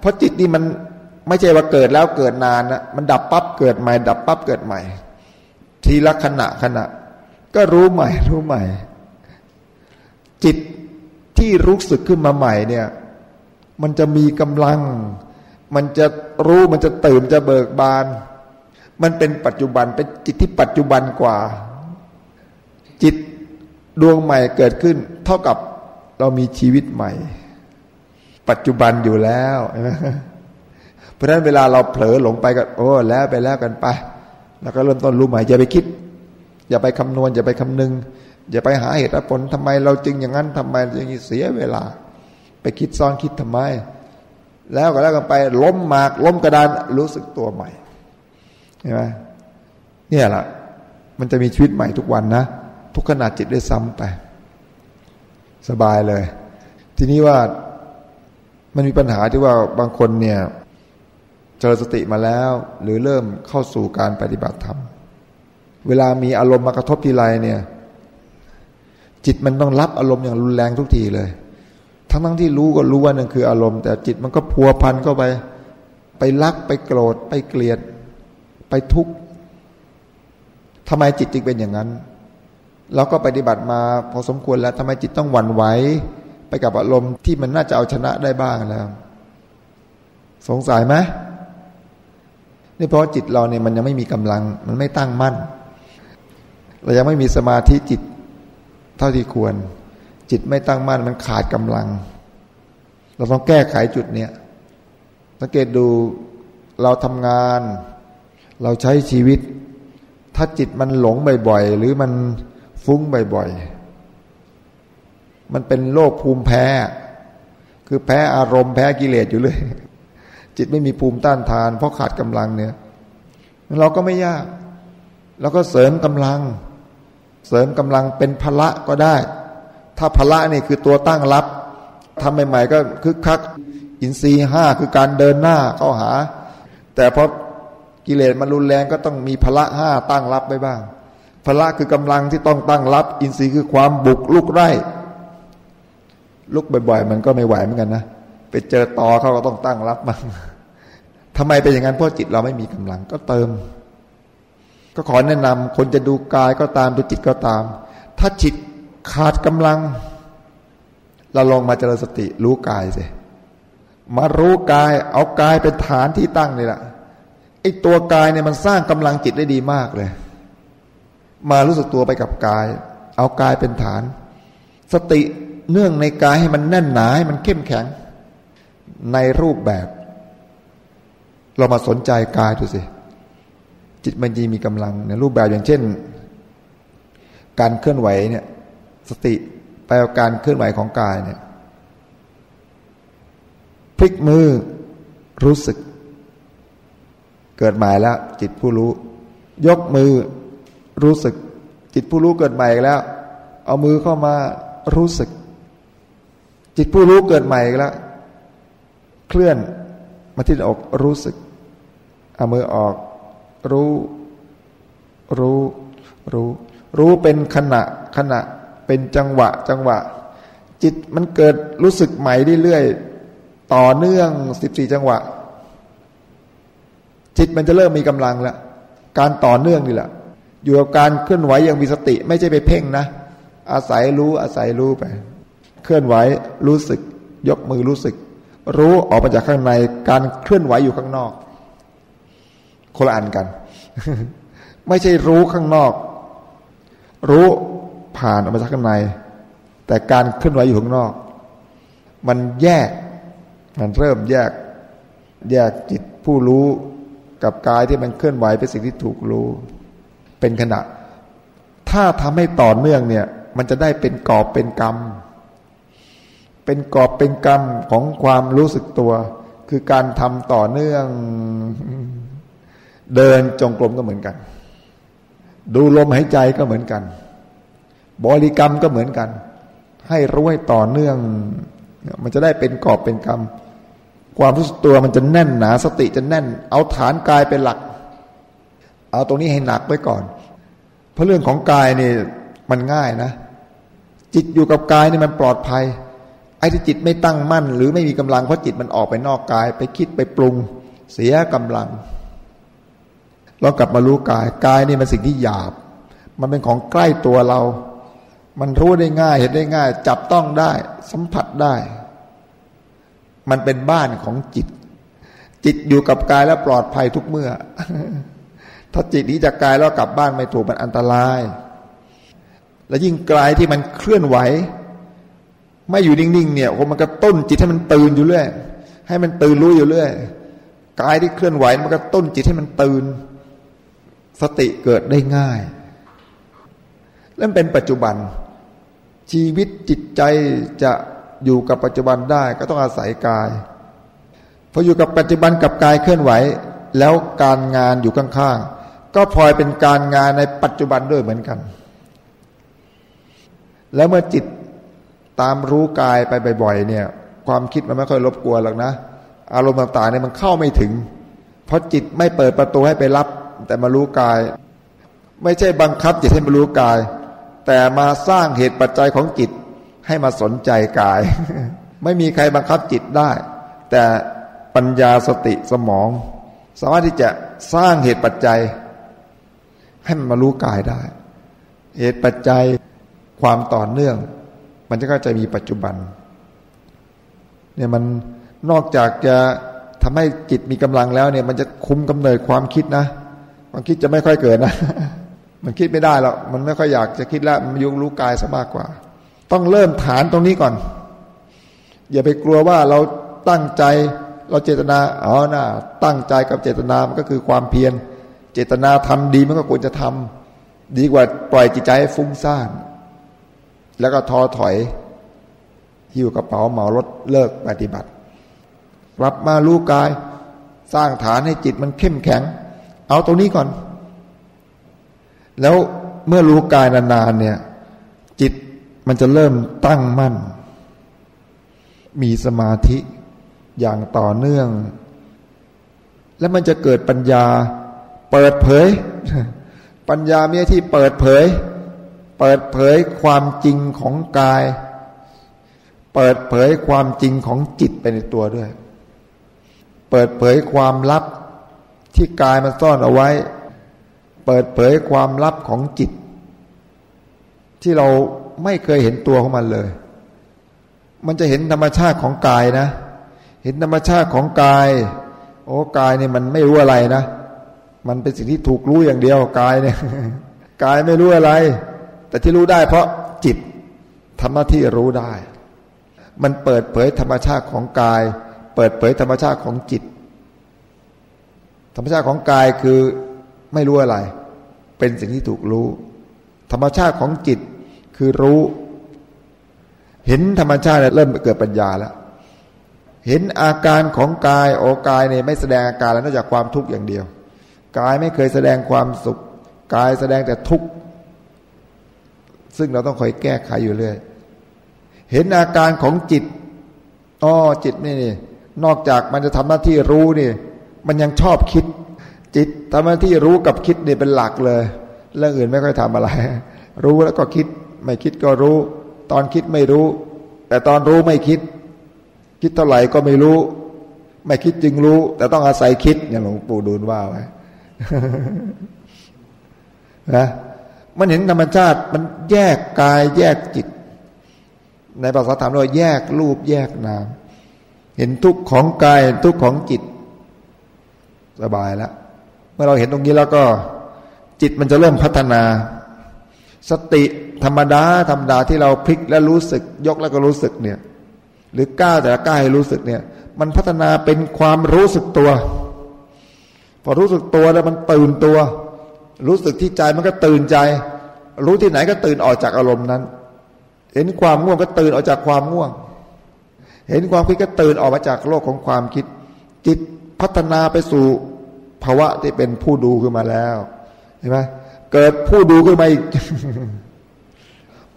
เพราะจิตนี่มันไม่ใช่ว่าเกิดแล้วเกิดนานนะมันดับปั๊บเกิดใหม่ ดับปั๊บเกิดใหม่ ทีละขณะขณะ ก็รู้ใหม่ รู้ใหม่ จิตที่รู้สึกขึ้นมาใหม่เนี่ย มันจะมีกำลัง มันจะรู้มันจะตื่นจะเบิกบาน มันเป็นปัจจุบันเป็นจิตที่ปัจจุบันกว่า จิตดวงใหม่เกิดขึ้น เท่ากับเรามีชีวิตใหม่ ปัจจุบันอยู่แล้วเพราะฉะนั้นเวลาเราเผลอหลงไปก็ โอ้แล้วไปแล้วกันไปแล้วก็เริ่มต้นรู้ใหม่อย่าไปคิด อย่าไปคำนวณ อย่าไปคำนึง อย่าไปหาเหตุผลทำไมเราจึงอย่างนั้นทำไมอย่างนี้เสียเวลา ไปคิดซ้อนคิดทำไม แล้วก็แล้วกันไป ล้มหมาก ล้มกระดานรู้สึกตัวใหม่เห็นไหมเนี่ยแหละมันจะมีชีวิตใหม่ทุกวันนะ ทุกขณะจิตได้ซ้ำไป สบายเลย ทีนี้ว่ามันมีปัญหาที่ว่าบางคนเนี่ยเจอสติมาแล้ว หรือเริ่มเข้าสู่การปฏิบัติธรรม เวลามีอารมณ์มากระทบทีไรเนี่ย จิตมันต้องรับอารมณ์อย่างรุนแรงทุกทีเลย ทั้งทั้งที่รู้ก็รู้ว่านั่นคืออารมณ์ แต่จิตมันก็พัวพันเข้าไป ไปรักไปโกรธ ไปเกลียด ไปทุกข์ทำไมจิตจึงเป็นอย่างนั้น เราก็ปฏิบัติมาพอสมควรแล้วทำไมจิตต้องหวั่นไหวไปกับอารมณ์ที่มันน่าจะเอาชนะได้บ้างแล้ว สงสัยไหมนี่เพราะจิตเราเนี่ยมันยังไม่มีกำลัง มันไม่ตั้งมั่น เรายังไม่มีสมาธิจิตเท่าที่ควร จิตไม่ตั้งมั่นมันขาดกำลัง เราต้องแก้ไขจุดเนี้ยสังเกตดูเราทำงาน เราใช้ชีวิต ถ้าจิตมันหลงบ่อยๆ หรือมันฟุ้งบ่อยๆ มันเป็นโรคภูมิแพ้ คือแพ้อารมณ์แพ้กิเลสอยู่เลย จิตไม่มีภูมิต้านทาน เพราะขาดกำลังเนี่ยเราก็ไม่ยาก เราก็เสริมกำลัง เสริมกำลังเป็นพละก็ได้ ถ้าพละนี่คือตัวตั้งรับทำใหม่ๆก็คึกคัก อินทรีห้าคือการเดินหน้าเข้าหา แต่พอกิเลสมันรุนแรงก็ต้องมีพละห้าตั้งรับไว้บ้าง พละคือกำลังที่ต้องตั้งรับ อินทรีย์คือความบุกลุกไร่ลุกบ่อย ๆ มันก็ไม่ไหวเหมือนกันนะไปเจอตอเขาก็ต้องตั้งรับมันทำไมเป็นอย่างนั้นเพราะจิตเราไม่มีกำลังก็เติม ก็ขอแนะนำคนจะดูกายก็ตามดูจิตก็ตาม ถ้าจิต ขาดกำลัง เราลองมาเจริญสติรู้กายสิมารู้กาย เอากายเป็นฐานที่ตั้งนี่แหละไอ้ตัวกายเนี่ยมันสร้างกำลังจิตได้ดีมากเลย มารู้สึกตัวไปกับกาย เอากายเป็นฐาน สติเนื่องในกายให้มันแน่นหนาให้มันเข้มแข็ง ในรูปแบบ เรามาสนใจกายดูสิจิตมันจีมีกำลังในรูปแบบอย่างเช่น การเคลื่อนไหวเนี่ย สติไปเอาการเคลื่อนไหวของกายเนี่ยพลิกมือรู้สึก เกิดใหม่แล้ว จิตผู้รู้ ยกมือรู้สึก จิตผู้รู้เกิดใหม่แล้ว เอามือเข้ามารู้สึก จิตผู้รู้เกิดใหม่แล้ว เคลื่อนมาที่อกรู้สึก เอามือออก รู้ รู้ รู้ รู้เป็นขณะขณะ เป็นจังหวะจังหวะ จิตมันเกิดรู้สึกใหม่เรื่อยๆต่อเนื่องสิบสี่จังหวะ จิตมันจะเริ่มมีกำลังแล้วการต่อเนื่องนี่แหละ อยู่กับการเคลื่อนไหวอย่างมีสติ ไม่ใช่ไปเพ่งนะ อาศัยรู้อาศัยรู้ไป เคลื่อนไหวรู้สึก ยกมือรู้สึก รู้ออกมาจากข้างใน การเคลื่อนไหวอยู่ข้างนอก คนละอันกัน ไม่ใช่รู้ข้างนอก รู้ ผ่านออกมาจากข้างใน แต่การเคลื่อนไหวอยู่ข้างนอก มันแยก มันเริ่มแยก แยกจิตผู้รู้กับกายที่มันเคลื่อนไหวเป็นสิ่งที่ถูกรู้ เป็นขณะ ถ้าทำให้ต่อเนื่องเนี่ย มันจะได้เป็นกอบเป็นกรรม เป็นกอบเป็นกรรมของความรู้สึกตัว คือการทำต่อเนื่อง เดินจงกรมก็เหมือนกัน ดูลมหายใจก็เหมือนกัน บริกรรมก็เหมือนกัน ให้รู้ให้ต่อเนื่อง มันจะได้เป็นกอบเป็นกรรม ความรู้สึกตัวมันจะแน่นหนาสติจะแน่น เอาฐานกายเป็นหลัก เอาตรงนี้ให้หนักไว้ก่อน เพราะเรื่องของกายนี่มันง่ายนะ จิตอยู่กับกายนี่มันปลอดภัย ไอ้ที่จิตไม่ตั้งมั่น หรือไม่มีกำลังเพราะจิตมันออกไปนอกกาย ไปคิดไปปรุง เสียกำลังเรากลับมารู้กาย กายนี่มันสิ่งที่หยาบ มันเป็นของใกล้ตัวเรา มันรู้ได้ง่ายเห็นได้ง่าย จับต้องได้ สัมผัสได้ มันเป็นบ้านของจิต จิตอยู่กับกายแล้วปลอดภัยทุกเมื่อ ถ้าจิตนี้จากกายแล้วกลับบ้านไม่ถูกมันอันตราย และยิ่งกายที่มันเคลื่อนไหว ไม่อยู่นิ่งๆเนี่ยมันกระตุ้นจิตให้มันตื่นอยู่เรื่อยให้มันตื่นรู้อยู่เรื่อยกายที่เคลื่อนไหวมันกระตุ้นจิตให้มันตื่น สติเกิดได้ง่ายและเป็นปัจจุบัน ชีวิตจิตใจจะอยู่กับปัจจุบันได้ก็ต้องอาศัยกายพออยู่กับปัจจุบันกับกายเคลื่อนไหว แล้วการงานอยู่ข้างๆก็พลอยเป็นการงานในปัจจุบันด้วยเหมือนกัน แล้วเมื่อจิตตามรู้กายไปบ่อยๆเนี่ย ความคิดมันไม่ค่อยรบกวนหรอกนะ อารมณ์ต่างๆเนี่ยมันเข้าไม่ถึง เพราะจิตไม่เปิดประตูให้ไปรับ แต่มารู้กาย ไม่ใช่บังคับจิตให้มารู้กาย แต่มาสร้างเหตุปัจจัยของจิตให้มาสนใจกาย ไม่มีใครบังคับจิตได้ แต่ปัญญาสติสมอง สามารถที่จะสร้างเหตุปัจจัย ให้มันมารู้กายได้ เหตุปัจจัยความต่อเนื่อง มันจะก็จะมีปัจจุบันเนี่ยมันนอกจากจะทำให้จิตมีกำลังแล้วเนี่ย มันจะคุมกำเนิดความคิดนะ ความคิดจะไม่ค่อยเกิดนะ มันคิดไม่ได้หรอกมันไม่ค่อยอยากจะคิดแล้วมันยุ่งรู้กายซะมากกว่า ต้องเริ่มฐานตรงนี้ก่อน อย่าไปกลัวว่าเราตั้งใจเราเจตนาอ๋อนะตั้งใจกับเจตนามันก็คือความเพียรเจตนาทำดีมันก็ควรจะทำดีกว่าปล่อยจิตใจให้ฟุ้งซ่าน แล้วก็ท้อถอยหิ้วกระเป๋าเหมารถเลิกปฏิบัติกลับมารู้กาย สร้างฐานให้จิตมันเข้มแข็ง เอาตรงนี้ก่อน แล้วเมื่อรู้กายนานๆเนี่ย จิตมันจะเริ่มตั้งมั่น มีสมาธิอย่างต่อเนื่อง แล้วมันจะเกิดปัญญา เปิดเผย ปัญญามีที่เปิดเผย เปิดเผยความจริงของกาย เปิดเผยความจริงของจิตไปในตัวด้วย เปิดเผยความลับที่กายมันซ่อนเอาไว้ เปิดเผยความลับของจิต ที่เราไม่เคยเห็นตัวของมันเลย มันจะเห็นธรรมชาติของกายนะ เห็นธรรมชาติของกาย โอ้กายเนี่ยมันไม่รู้อะไรนะ มันเป็นสิ่งที่ถูกรู้อย่างเดียวกายเนี่ยกายไม่รู้อะไร แต่ที่รู้ได้เพราะจิตทำหน้าที่รู้ได้ มันเปิดเผยธรรมชาติของกาย เปิดเผยธรรมชาติของจิต ธรรมชาติของกายคือ ไม่รู้อะไร เป็นสิ่งที่ถูกรู้ ธรรมชาติของจิตคือรู้ เห็นธรรมชาติเริ่มเกิดปัญญาแล้ว เห็นอาการของกายโอกายเนี่ยไม่แสดงอาการแล้วนอกจากความทุกข์อย่างเดียว กายไม่เคยแสดงความสุข กายแสดงแต่ทุกข์ซึ่งเราต้องคอยแก้ไขอยู่เรื่อย เห็นอาการของจิตอ๋อจิตนี่นี่นอกจากมันจะทำหน้าที่รู้นี่ มันยังชอบคิด จิตทำหน้าที่รู้กับคิดนี่เป็นหลักเลย เรื่องอื่นไม่ค่อยทำอะไร รู้แล้วก็คิด ไม่คิดก็รู้ ตอนคิดไม่รู้ แต่ตอนรู้ไม่คิด คิดเท่าไหร่ก็ไม่รู้ ไม่คิดจึงรู้ แต่ต้องอาศัยคิดอย่างหลวงปู่ดูลว่าไว้นะมันเห็นธรรมชาติมันแยกกายแยกจิต ในภาษาธรรมเราแยกรูปแยกนาม เห็นทุกข์ของกายทุกข์ของจิต สบายแล้ว มื่อเราเห็นตรงนี้แล้วก็จิตมันจะเริ่มพัฒนา สติธรรมดาธรรมดาที่เราพลิกและรู้สึกยกแล้วก็รู้สึกเนี่ย หรือก้าวแต่ละก้าวให้รู้สึกเนี่ย มันพัฒนาเป็นความรู้สึกตัว พอรู้สึกตัวแล้วมันตื่นตัว รู้สึกที่ใจมันก็ตื่นใจ รู้ที่ไหนก็ตื่นออกจากอารมณ์นั้น เห็นความง่วงก็ตื่นออกจากความง่วง เห็นความคิดก็ตื่นออกมาจากโลกของความคิด จิตพัฒนาไปสู่ ภาวะที่เป็นผู้ดูขึ้นมาแล้วเห็นไหมเกิดผู้ดูขึ้นมาอีก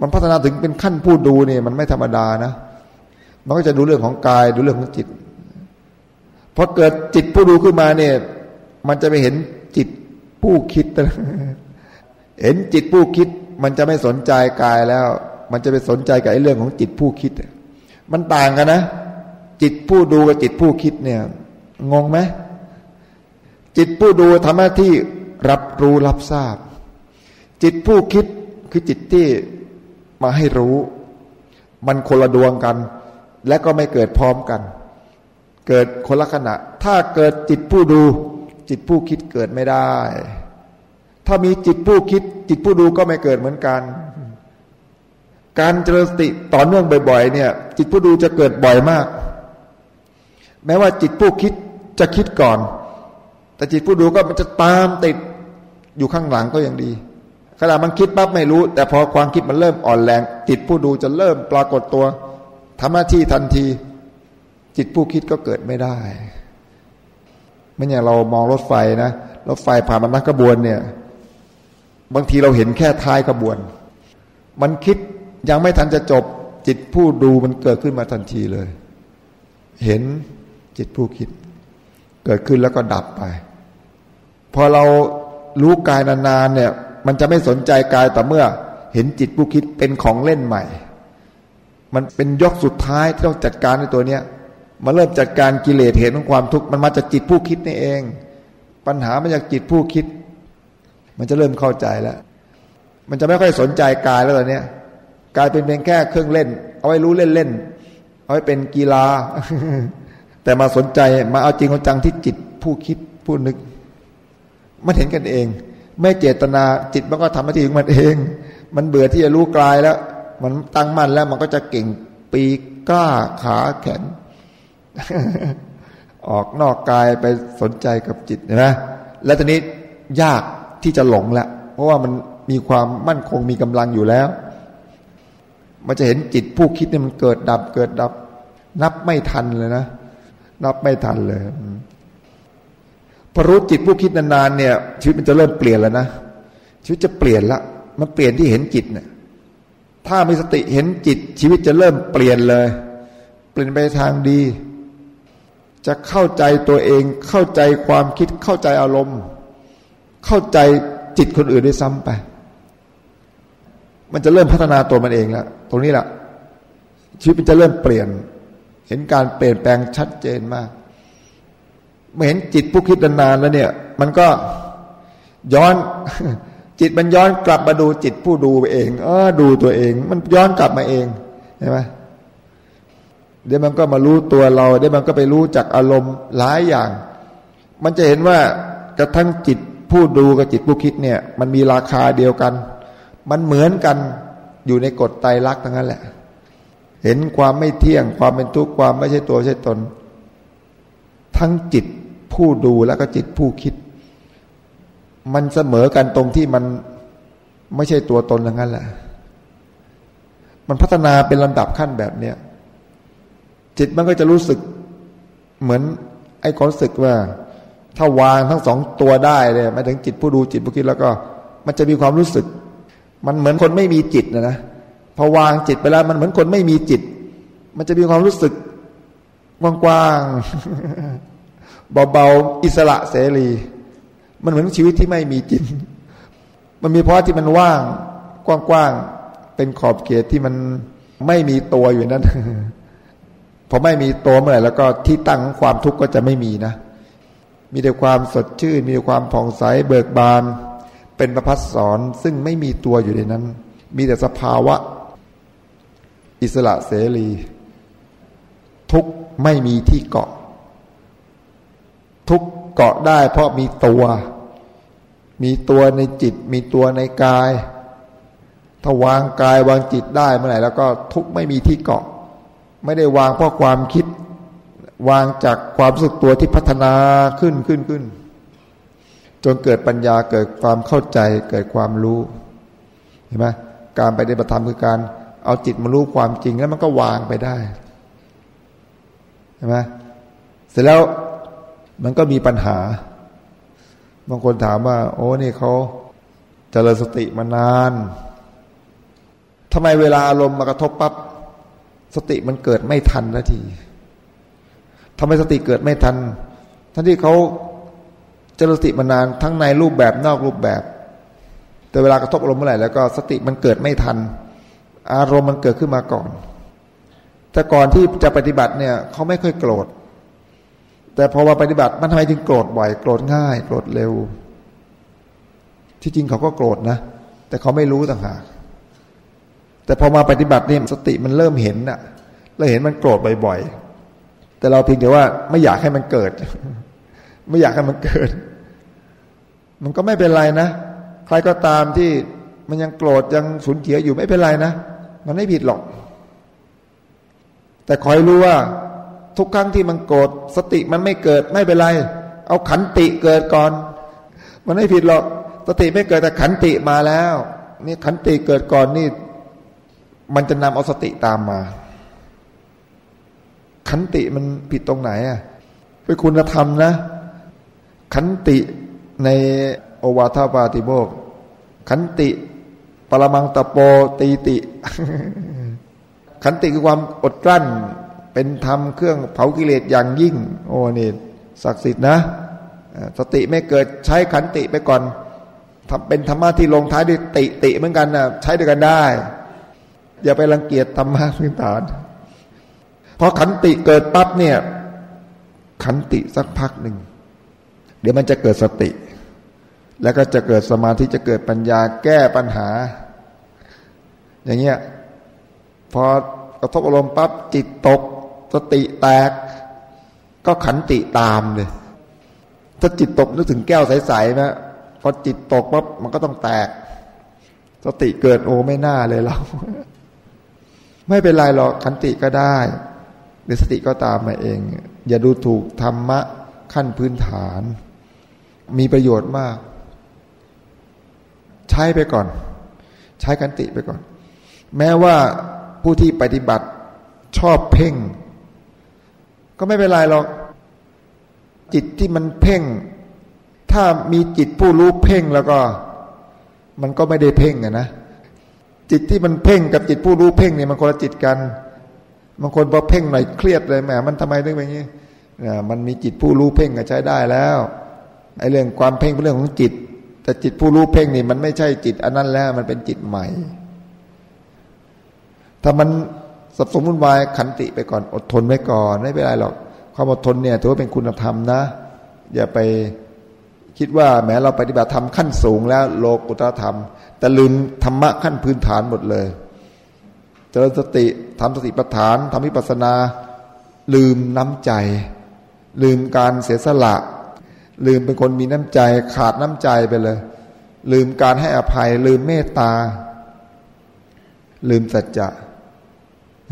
มันพัฒนาถึงเป็นขั้นผู้ดูเนี่ย มันไม่ธรรมดานะมันก็จะดูเรื่องของกายดูเรื่องของจิตพอเกิดจิตผู้ดูขึ้นมาเนี่ย มันจะไปเห็นจิตผู้คิด เห็นจิตผู้คิด มันจะไม่สนใจกายแล้ว มันจะไปสนใจกับไอ้เรื่องของจิตผู้คิดมันต่างกันนะจิตผู้ดูกับจิตผู้คิดเนี่ย งงไหม จิตผู้ดูทำหน้าที่รับรู้รับทราบ จิตผู้คิดคือจิตที่มาให้รู้ มันคนละดวงกัน และก็ไม่เกิดพร้อมกัน เกิดคนละขณะ ถ้าเกิดจิตผู้ดู จิตผู้คิดเกิดไม่ได้ ถ้ามีจิตผู้คิด จิตผู้ดูก็ไม่เกิดเหมือนกัน การเจริญสติต่อเนื่องบ่อยๆ เนี่ย จิตผู้ดูจะเกิดบ่อยมาก แม้ว่าจิตผู้คิดจะคิดก่อน แต่จิตผู้ดูก็มันจะตามติดอยู่ข้างหลังก็ยังดีขณะมันคิดปั๊บไม่รู้ แต่พอความคิดมันเริ่มอ่อนแรง จิตผู้ดูจะเริ่มปรากฏตัวทำหน้าที่ทันที จิตผู้คิดก็เกิดไม่ได้ไม่อย่างเรามองรถไฟนะรถไฟผ่านมานักขบวนเนี่ย บางทีเราเห็นแค่ท้ายขบวน มันคิดยังไม่ทันจะจบ จิตผู้ดูมันเกิดขึ้นมาทันทีเลย เห็นจิตผู้คิด เกิดขึ้นแล้วก็ดับไป พอเรารู้กายนานๆเนี่ย มันจะไม่สนใจกายแต่เมื่อเห็นจิตผู้คิดเป็นของเล่นใหม่ มันเป็นยกสุดท้ายที่ต้องจัดการในตัวเนี้ยมาเริ่มจัดการกิเลสเหตุของความทุกข์มันมาจากจิตผู้คิดนี่เอง ปัญหามาจากจิตผู้คิด มันจะเริ่มเข้าใจแล้ว มันจะไม่ค่อยสนใจกายแล้วตอนนี้ยกายเป็นเพียงแค่เครื่องเล่น เอาไว้รู้เล่นๆเอาไว้เป็นกีฬา แต่มาสนใจมาเอาจริงเอาจังที่จิตผู้คิดผู้นึก มันเห็นกันเอง ไม่เจตนาจิตมันก็ทำหน้าที่ของมันเอง มันเบื่อที่จะรู้กลายแล้ว มันตั้งมั่นแล้วมันก็จะเก่งปีกล้าขาแข็งออกนอกกายไปสนใจกับจิตนะแล้วตอนนี้ยากที่จะหลงละเพราะว่ามันมีความมั่นคงมีกำลังอยู่แล้ว มันจะเห็นจิตผู้คิดเนี่ยมันเกิดดับ เกิดดับ นับไม่ทันเลยนะนับไม่ทันเลย พอรู้จิตผู้คิดนานๆเนี่ย ชีวิตมันจะเริ่มเปลี่ยนแล้วนะชีวิตจะเปลี่ยนละ มันเปลี่ยนที่เห็นจิตเนี่ยถ้ามีสติเห็นจิต ชีวิตจะเริ่มเปลี่ยนเลย เปลี่ยนไปทางดี จะเข้าใจตัวเองเข้าใจความคิดเข้าใจอารมณ์ เข้าใจจิตคนอื่นด้วยซ้ำไป มันจะเริ่มพัฒนาตัวมันเองแล้วตรงนี้แหละชีวิตมันจะเริ่มเปลี่ยน เห็นการเปลี่ยนแปลงชัดเจนมาก เห็นจิตผู้คิดนานๆแล้วเนี่ย มันก็ย้อนจิตมันย้อนกลับมาดูจิตผู้ดูเอง เออ ดูตัวเอง มันย้อนกลับมาเองใช่ไหมเดี๋ยวมันก็มารู้ตัวเรา เดี๋ยวมันก็ไปรู้จากอารมณ์หลายอย่าง มันจะเห็นว่ากระทั่งจิตผู้ดูกับจิตผู้คิดเนี่ย มันมีราคาเดียวกัน มันเหมือนกันอยู่ในกฎไตรลักษณ์ทั้งนั้นแหละ เห็นความไม่เที่ยงความเป็นทุกข์ความไม่ใช่ตัวใช่ตน ทั้งจิต ผู้ดูแล้วก็จิตผู้คิด มันเสมอกันตรงที่มันไม่ใช่ตัวตนทั้งนั้นแหละ มันพัฒนาเป็นลำดับขั้นแบบเนี้ยจิตมันก็จะรู้สึกเหมือน ไอ้ความรู้สึกว่า ถ้าวางทั้งสองตัวได้เลยมาถึงจิตผู้ดูจิตผู้คิดแล้วก็ มันจะมีความรู้สึก มันเหมือนคนไม่มีจิตนะนะพอวางจิตไปแล้วมันเหมือนคนไม่มีจิต มันจะมีความรู้สึกกว้างๆ เบาๆอิสระเสรี มันเหมือนชีวิตที่ไม่มีจิต มันมีเพราะที่มันว่าง กว้างๆเป็นขอบเขตที่มันไม่มีตัวอยู่นั่นพอไม่มีตัวเมื่อไหร่แล้วก็ที่ตั้งของความทุกข์ก็จะไม่มีนะ มีแต่ความสดชื่น มีความผ่องใสเบิกบาน เป็นประพัสสอนซึ่งไม่มีตัวอยู่ในนั้น มีแต่สภาวะ อิสระเสรี ทุกไม่มีที่เกาะ ทุกเกาะได้ เพราะมีตัว มีตัวในจิต มีตัวในกาย ถ้าวางกายวางจิตได้เมื่อไหร่แล้วก็ทุกไม่มีที่เกาะ ไม่ได้วางเพราะความคิด วางจากความรู้สึกตัวที่พัฒนาขึ้นขึ้นขึ้น จนเกิดปัญญาเกิดความเข้าใจเกิดความรู้เห็นไหมการไปฏิบัติธรรมคือการเอาจิตมารู้ความจริงแล้วมันก็วางไปได้เห็นไหมเสร็จแล้ว มันก็มีปัญหา บางคนถามว่า โอ้นี่เขาเจริญสติมานานทำไมเวลาอารมณ์มากระทบปับ๊บสติมันเกิดไม่ทันนาทีทำไมสติเกิดไม่ทัน ทั้งที่เขาเจริญสติมานานทั้งในรูปแบบนอกรูปแบบ แต่เวลากระทบอารมณ์เมื่อไหร่แล้วก็สติมันเกิดไม่ทัน อารมณ์มันเกิดขึ้นมาก่อน แต่ก่อนที่จะปฏิบัติเนี่ยเขาไม่ค่อยโกรธ แต่พอมาปฏิบัติมันทำไมจึงโกรธบ่อยโกรธง่าย โกรธเร็ว ที่จริงเขาก็โกรธนะ แต่เขาไม่รู้ต่างหากแต่พอมาปฏิบัติเนี่ยสติมันเริ่มเห็นน่ะเราเห็นมันโกรธบ่อยๆ แต่เราเพียงแต่ว่าไม่อยากให้มันเกิด ไม่อยากให้มันเกิด มันก็ไม่เป็นไรนะ ใครก็ตามที่มันยังโกรธยังสูญเสียอยู่ไม่เป็นไรนะ มันไม่ผิดหรอก แต่คอยรู้ว่า ทุกครั้งที่มันโกรธสติมันไม่เกิดไม่เป็นไร เอาขันติเกิดก่อน มันไม่ผิดหรอกสติไม่เกิดแต่ขันติมาแล้ว นี่ขันติเกิดก่อนนี่ มันจะนำเอาสติตามมา ขันติมันผิดตรงไหนอะเป็นคุณธรรมนะ ขันติในโอวาทปาติโมกขันติ ปรมังตะโปตีติ ขันติคือความอดกลั้น เป็นธรรมเครื่องเผากิเลสอย่างยิ่ง โอ้นี่ศักดิ์สิทธิ์นะ สติไม่เกิดใช้ขันติไปก่อนทำเป็นธรรมะที่ลงท้ายด้วยติติเหมือนกันนะใช้ด้วยกันได้ อย่าไปรังเกียจธรรมะพื้นฐานพอขันติเกิดปั๊บเนี่ย ขันติสักพักหนึ่ง เดี๋ยวมันจะเกิดสติ แล้วก็จะเกิดสมาธิจะเกิดปัญญาแก้ปัญหา อย่างเงี้ยพอกระทบอารมณ์ปั๊บจิตตก สติแตก ก็ขันติตามเลยถ้าจิตตกนึกถึงแก้วใสๆนะพอจิตตกปั๊บมันก็ต้องแตก สติเกิดโอ้ไม่น่าเลยเรา ไม่เป็นไรหรอกขันติก็ได้หรือสติก็ตามมาเอง อย่าดูถูกธรรมะขั้นพื้นฐาน มีประโยชน์มาก ใช้ไปก่อน ใช้ขันติไปก่อน แม้ว่าผู้ที่ปฏิบัติชอบเพ่ง ก็ไม่เป็นไรหรอกจิตที่มันเพ่ง ถ้ามีจิตผู้รู้เพ่งแล้วก็ มันก็ไม่ได้เพ่งอะนะจิตที่มันเพ่งกับจิตผู้รู้เพ่งเนี่ยมันคนละจิตกันบางคนพอเพ่งหน่อยเครียดเลยแหมมันทำไมถึงเป็นอย่างนี้มันมีจิตผู้รู้เพ่งก็ใช้ได้แล้วไอ้เรื่องความเพ่งเป็นเรื่องของจิต แต่จิตผู้รู้เพ่งนี่มันไม่ใช่จิตอันนั้นแล้วมันเป็นจิตใหม่ ถ้ามัน สับสนวุ่นวายขันติไปก่อนอดทนไว้ก่อนไม่เป็นไรหรอก ความอดทนเนี่ยถือว่าเป็นคุณธรรมนะ อย่าไปคิดว่าแม้เราปฏิบัติธรรมขั้นสูงแล้วโลกุตธรรม แต่ลืมธรรมะขั้นพื้นฐานหมดเลยเจริญสติทำสติปัฏฐานทำวิปัสนา ลืมน้ำใจ ลืมการเสียสละ ลืมเป็นคนมีน้ำใจ ขาดน้ำใจไปเลย ลืมการให้อภัย ลืมเมตตา ลืมสัจจะ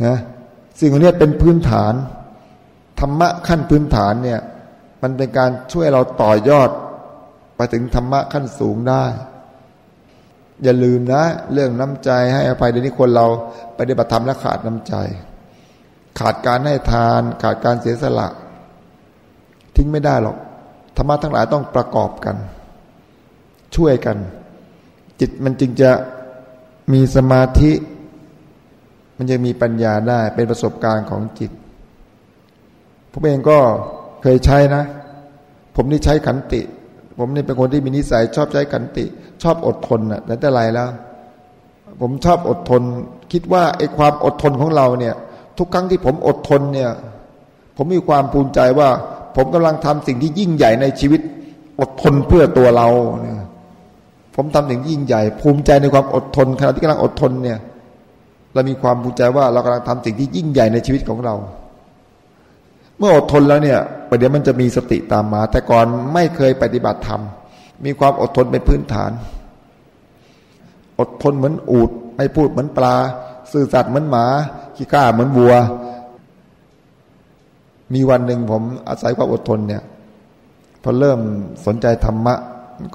นะสิ่งเหล่านี้เป็นพื้นฐานธรรมะขั้นพื้นฐานเนี่ย มันเป็นการช่วยเราต่อยอดไปถึงธรรมะขั้นสูงได้ อย่าลืมนะ เรื่องน้ำใจให้อภัยเดี๋ยวนี้คนเราไปฏิบัติธรรมและขาดน้ำใจ ขาดการให้ทาน ขาดการเสียสละ ทิ้งไม่ได้หรอกธรรมะทั้งหลายต้องประกอบกัน ช่วยกัน จิตมันจึงจะมีสมาธิ มันจะมีปัญญาได้เป็นประสบการณ์ของจิต ผมเองก็เคยใช้นะ ผมนี่ใช้ขันติ ผมนี่เป็นคนที่มีนิสัยชอบใช้ขันติ ชอบอดทนนะแต่แต่ไรแล้ว ผมชอบอดทน คิดว่าไอ้ความอดทนของเราเนี่ย ทุกครั้งที่ผมอดทนเนี่ย ผมมีความภูมิใจว่า ผมกำลังทำสิ่งที่ยิ่งใหญ่ในชีวิต อดทนเพื่อตัวเราเนี่ยผมทำสิ่งยิ่งใหญ่ ภูมิใจในความอดทนขณะที่กำลังอดทนเนี่ย เรามีความภูมิใจว่าเรากำลังทำสิ่งที่ยิ่งใหญ่ในชีวิตของเรา เมื่ออดทนแล้วเนี่ยประเดี๋ยวมันจะมีสติตามมา แต่ก่อนไม่เคยปฏิบัติธรรม มีความอดทนเป็นพื้นฐาน อดทนเหมือนอูดไม่พูดเหมือนปลาซื่อสัตย์เหมือนหมา ขี้ข้าเหมือนวัว มีวันหนึ่งผมอาศัยความอดทนเนี่ย พอเริ่มสนใจธรรมะ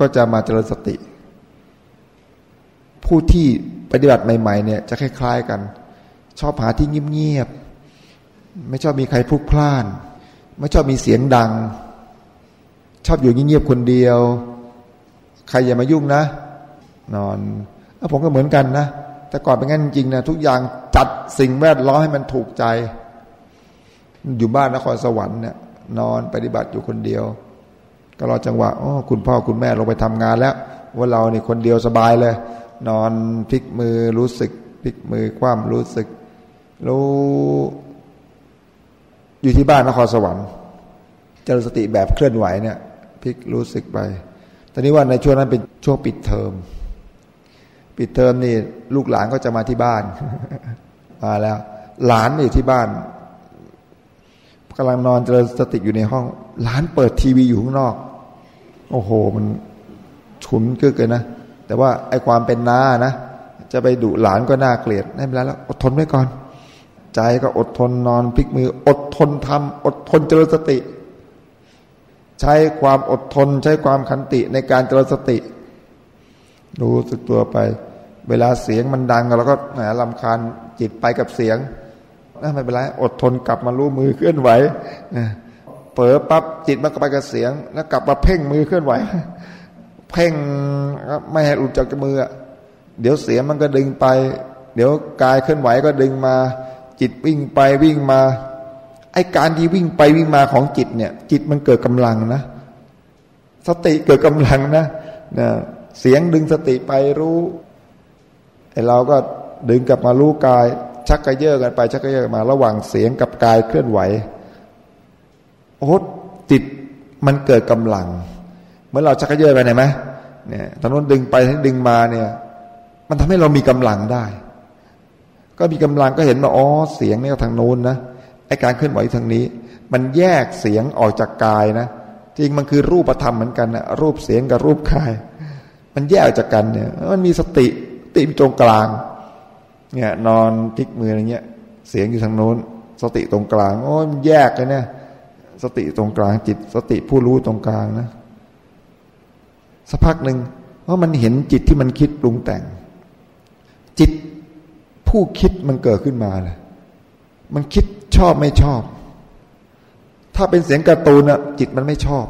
ก็จะมาเจริญสติ ผู้ที่ปฏิบัติใหม่ๆเนี่ยจะคล้าย ๆกัน ชอบหาที่เงียบๆไม่ชอบมีใครพุกพล่าน ไม่ชอบมีเสียงดัง ชอบอยู่เงียบๆคนเดียว ใครอย่ามายุ่งนะ นอนผมก็เหมือนกันนะแต่ก่อนเป็นงั้นจริงๆนะทุกอย่างจัดสิ่งแวดล้อมให้มันถูกใจ อยู่บ้านนครสวรรค์เนี่ยนอนปฏิบัติอยู่คนเดียว ก็รอจังหวะอ๋อคุณพ่อคุณแม่ลงไปทำงานแล้ว ว่าเราเนี่คนเดียวสบายเลย นอนพลิกมือรู้สึกพลิกมือคว่ำรู้สึก รู้อยู่ที่บ้านนครสวรรค์เจริญสติแบบเคลื่อนไหวเนี่ยพลิกรู้สึกไปตอนนี้ว่าในช่วงนั้นเป็นช่วงปิดเทอม ปิดเทอมนี่ลูกหลานก็จะมาที่บ้านมาแล้ว หลานอยู่ที่บ้านกำลังนอนเจริญสติอยู่ในห้อง หลานเปิดทีวีอยู่ข้างนอก โอ้โห มันฉุนเกินเลยนะ แต่ว่าไอ้ความเป็นน้านะ จะไปดุหลานก็น่าเกลียดไม่เป็นไรแล้วอดทนไว้ก่อน ใจก็อดทนนอนพลิกมือ อดทนทำอดทนเจริญสติ ใช้ความอดทน ใช้ความขันติในการเจริญสติ รู้สึกตัวไป เวลาเสียงมันดังเราก็แหมลำคาญจิตไปกับเสียงไม่เป็นไรอดทนกลับมารู้มือเคลื่อนไหวเปิดปั๊บจิตมันก็ไปกับเสียง แล้วกลับมาเพ่งมือเคลื่อนไหว เพ่งไม่ให้หลุดจากมือเดี๋ยวเสียมันก็ดึงไป เดี๋ยวกายเคลื่อนไหวก็ดึงมา จิตวิ่งไปวิ่งมาไอการที่วิ่งไปวิ่งมาของจิตเนี่ย จิตมันเกิดกำลังนะ สติเกิดกำลังนะนะเสียงดึงสติไปรู้ไอเราก็ดึงกลับมารู้กาย ชักกระเยาะกันไป ชักกระเยาะมา ระหว่างเสียงกับกายเคลื่อนไหวโอ้จิตมันเกิดกำลัง มื่อเราชักระเยอะไปไหนไหมเนี่ยทางนู้นดึงไปดึงมาเนี่ย มันทำให้เรามีกำลังได้ ก็มีกำลังก็เห็นว่าอ๋อเสียงนี่ทางโน้นนะไอการเคลื่อนไหวทางนี้ มันแยกเสียงออกจากกายนะจริงมันคือรูปธรรมเหมือนกันนะรูปเสียงกับรูปกาย มันแยกออกจากกันเนี่ย มันมีสติติตรงกลาง เนี่ย นอนพลิกมืออะไรเงี้ย เสียงอยู่ทางโน้น สติตรงกลางโอ้มันแยกเลยเนี่ยสติตรงกลางจิต สติผู้รู้ตรงกลางนะ สักพักหนึ่งเพราะมันเห็นจิตที่มันคิดปรุงแต่ง จิตผู้คิดมันเกิดขึ้นมาเลยมันคิดชอบไม่ชอบ ถ้าเป็นเสียงการ์ตูนอะจิตมันไม่ชอบ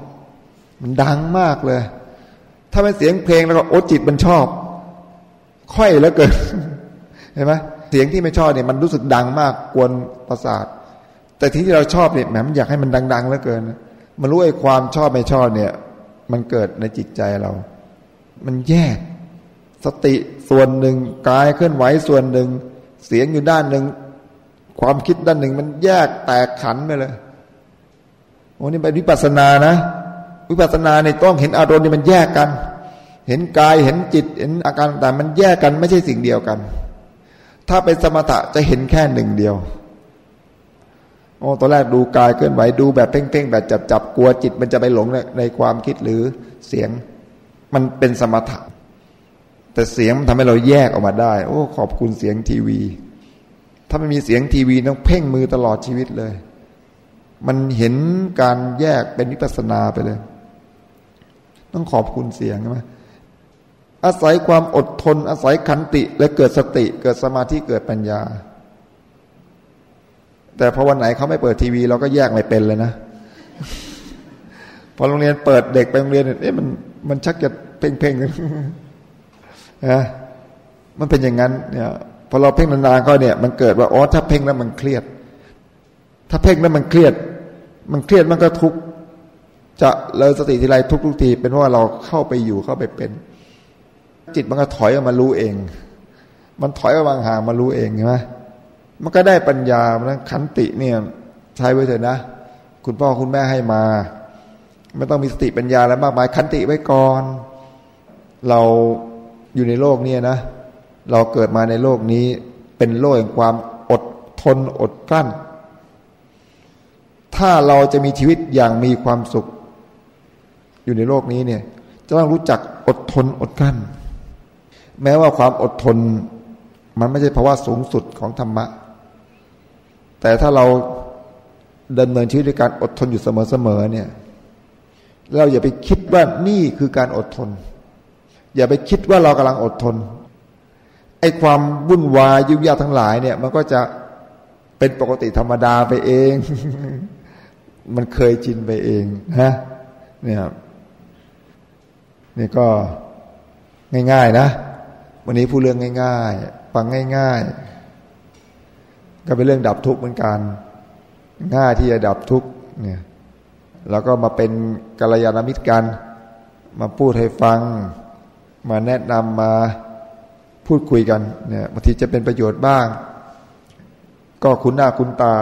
มันดังมากเลย ถ้าเป็นเสียงเพลงแล้วก็โอ้จิตมันชอบ ค่อยแล้วเกินเห็นไหมเสียงที่ไม่ชอบเนี่ยมันรู้สึกดังมากกวนประสาท แต่ที่เราชอบเนี่ยแหมมันอยากให้มันดัง ๆ แล้วเกิน มันรู้ไอ้ความชอบไม่ชอบเนี่ย มันเกิดในจิตใจเรา มันแยก สติส่วนหนึ่งกายเคลื่อนไหวส่วนหนึ่ง เสียงอยู่ด้านหนึ่ง ความคิดด้านหนึ่ง มันแยกแตกขันไปเลยโอ้นี่เป็นวิปัสสนานะ วิปัสสนาในต้องเห็นอารมณ์นี่มันแยกกัน เห็นกายเห็นจิต เห็นอาการต่างมันแยกกันไม่ใช่สิ่งเดียวกัน ถ้าเป็นสมถะจะเห็นแค่หนึ่งเดียว โอ้ตอนแรกดูกายเคลื่อนไหวดูแบบเพ่งๆแบบจับจับกลัวจิตมันจะไปหลงในในความคิดหรือเสียงมันเป็นสมถะแต่เสียงมันทำให้เราแยกออกมาได้ โอ้ ขอบคุณเสียงทีวี ถ้าไม่มีเสียงทีวีต้องเพ่งมือตลอดชีวิตเลย มันเห็นการแยกเป็นวิปัสนาไปเลย ต้องขอบคุณเสียงใช่ไหมอาศัยความอดทน อาศัยขันติ และเกิดสติ เกิดสมาธิเกิดปัญญา แต่พอวันไหนเขาไม่เปิดทีวี เราก็แยกไม่เป็นเลยนะ พอโรงเรียนเปิดเด็กไปโรงเรียนเอ๊ะมันมันชักจะเพ่งๆนะมันเป็นอย่างนั้นเนี่ยพอเราเพ่งนานๆก็เนี่ย มันเกิดว่าอ๋อถ้าเพ่งแล้วมันเครียด ถ้าเพ่งแล้วมันเครียด มันเครียดมันก็ทุกจะเลยสติทีไรทุกทุกทีเป็นเพราะว่าเราเข้าไปอยู่เข้าไปเป็น จิตมันก็ถอยออกมารู้เอง มันถอยออกมาห่างมารู้เองใช่ไหม มันก็ได้ปัญญาเพราะขันติเนี่ยใช้ไว้เถอะนะ คุณพ่อคุณแม่ให้มา ไม่ต้องมีสติปัญญาแล้วมากมายขันติไว้ก่อน เราอยู่ในโลกนี้นะ เราเกิดมาในโลกนี้เป็นโลกแห่งความอดทนอดกลั้น ถ้าเราจะมีชีวิตอย่างมีความสุข อยู่ในโลกนี้เนี่ย จะต้องรู้จักอดทนอดกลั้น แม้ว่าความอดทน มันไม่ใช่ภาวะสูงสุดของธรรมะ แต่ถ้าเราเดินเนินชีวิตด้วยการอดทนอยู่เสมอๆเนี่ยเราอย่าไปคิดว่านี่คือการอดทน อย่าไปคิดว่าเรากำลังอดทนไอ้ความวุ่นวายยุ่งยากทั้งหลายเนี่ย มันก็จะเป็นปกติธรรมดาไปเอง มันเคยชินไปเองฮะเนี่ยนี่ก็ง่าย ๆ นะ วันนี้พูดเรื่องง่าย ๆ ฟังง่าย ๆ ก็เป็นเรื่องดับทุกข์เหมือนกันง่ายที่จะดับทุกข์เนี่ยแล้วก็มาเป็นกัลยาณมิตรกัน มาพูดให้ฟัง มาแนะนำมาพูดคุยกันเนี่ยบางทีจะเป็นประโยชน์บ้าง ก็คุณหน้าคุณตา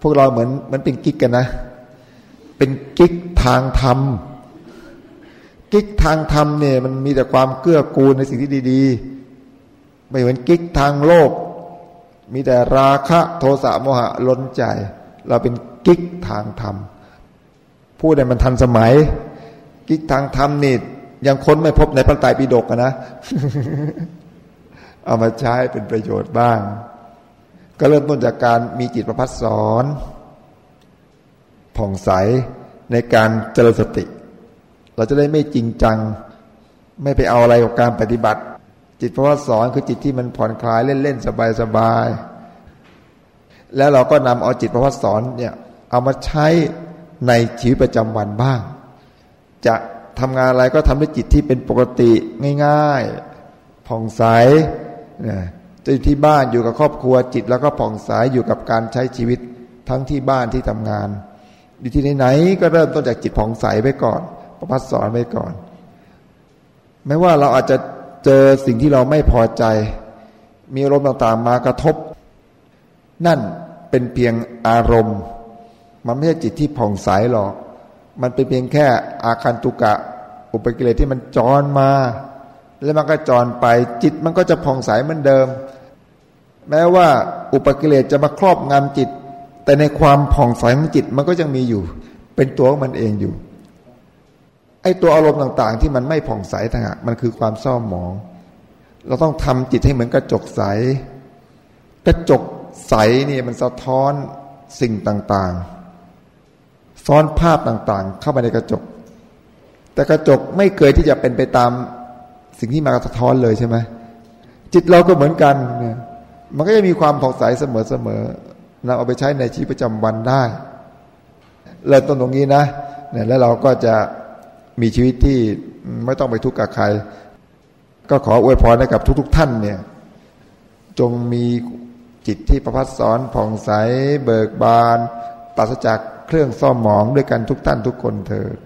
พวกเราเหมือนมันเป็นกิ๊กกันนะ เป็นกิ๊กทางธรรมกิ๊กทางธรรมเนี่ยมันมีแต่ความเกื้อกูลในสิ่งที่ดี ๆ ไม่เหมือนกิ๊กทางโลก มีแต่ราคะโทสะโมหะล้นใจ เราเป็นกิ๊กทางธรรมพูดในมันทันสมัย กิ๊กทางธรรมนี่ยังค้นไม่พบในพระไตรปิฎกนะ เอามาใช้เป็นประโยชน์บ้าง ก็เริ่มต้นจากการมีจิตประพัดสอนผ่องใสในการเจริญสติ เราจะได้ไม่จริงจัง ไม่ไปเอาอะไรกับการปฏิบัติ จิตเพราว่าสอนคือจิตที่มันผ่อนคลายเล่นๆสบายๆแล้วเราก็นำเอาจิตเพราว่าสอนเนี่ยเอามาใช้ในชีวิตประจำวันบ้าง จะทำงานอะไรก็ทำด้วยจิตที่เป็นปกติง่ายๆผ่องใสเนี่ยจะอยู่ที่บ้านอยู่กับครอบครัวจิตแล้วก็ผ่องใสอยู่กับการใช้ชีวิตทั้งที่บ้านที่ทำงานอยู่ที่ไหนๆก็เริ่มต้นจากจิตผ่องใสไปก่อนประพัดสอนไว้ก่อน ไม่ว่าเราอาจจะ เจอสิ่งที่เราไม่พอใจ มีอารมณ์ต่างๆมากระทบ นั่นเป็นเพียงอารมณ์ มันไม่ใช่จิตที่ผ่องใสหรอก มันเป็นเพียงแค่อาคันตุกะ อุปกิเลสที่มันจรมา แล้วมันก็จรไป จิตมันก็จะผ่องใสเหมือนเดิม แม้ว่าอุปกิเลสจะมาครอบงำจิต แต่ในความผ่องใสของจิตมันก็ยังมีอยู่ เป็นตัวของมันเองอยู่ ไอ้ตัวอารมณ์ต่างๆ ที่มันไม่ผ่องใสทางอะมันคือความเศร้าหมอง เราต้องทำจิตให้เหมือนกระจกใส กระจกใสเนี่ยมันสะท้อนสิ่งต่างๆ ซ้อนภาพต่างๆ เข้าไปในกระจก แต่กระจกไม่เคยที่จะเป็นไปตามสิ่งที่มาสะท้อนเลยใช่ไหมจิตเราก็เหมือนกันเนี่ยมันก็จะมีความผ่องใสเสมอๆเราเอาไปใช้ในชีวิตประจำวันได้ เริ่มต้นตรงนี้นะเนี่ยแล้วเราก็จะ มีชีวิตที่ไม่ต้องไปทุกข์กับใคร ก็ขออวยพรให้กับทุก ๆ ท่านเนี่ย จงมีจิตที่ประพัดสอนผ่องใส เบิกบานปราศจากเครื่องซ่อมหมองด้วยกันทุกท่านทุกคนเถิด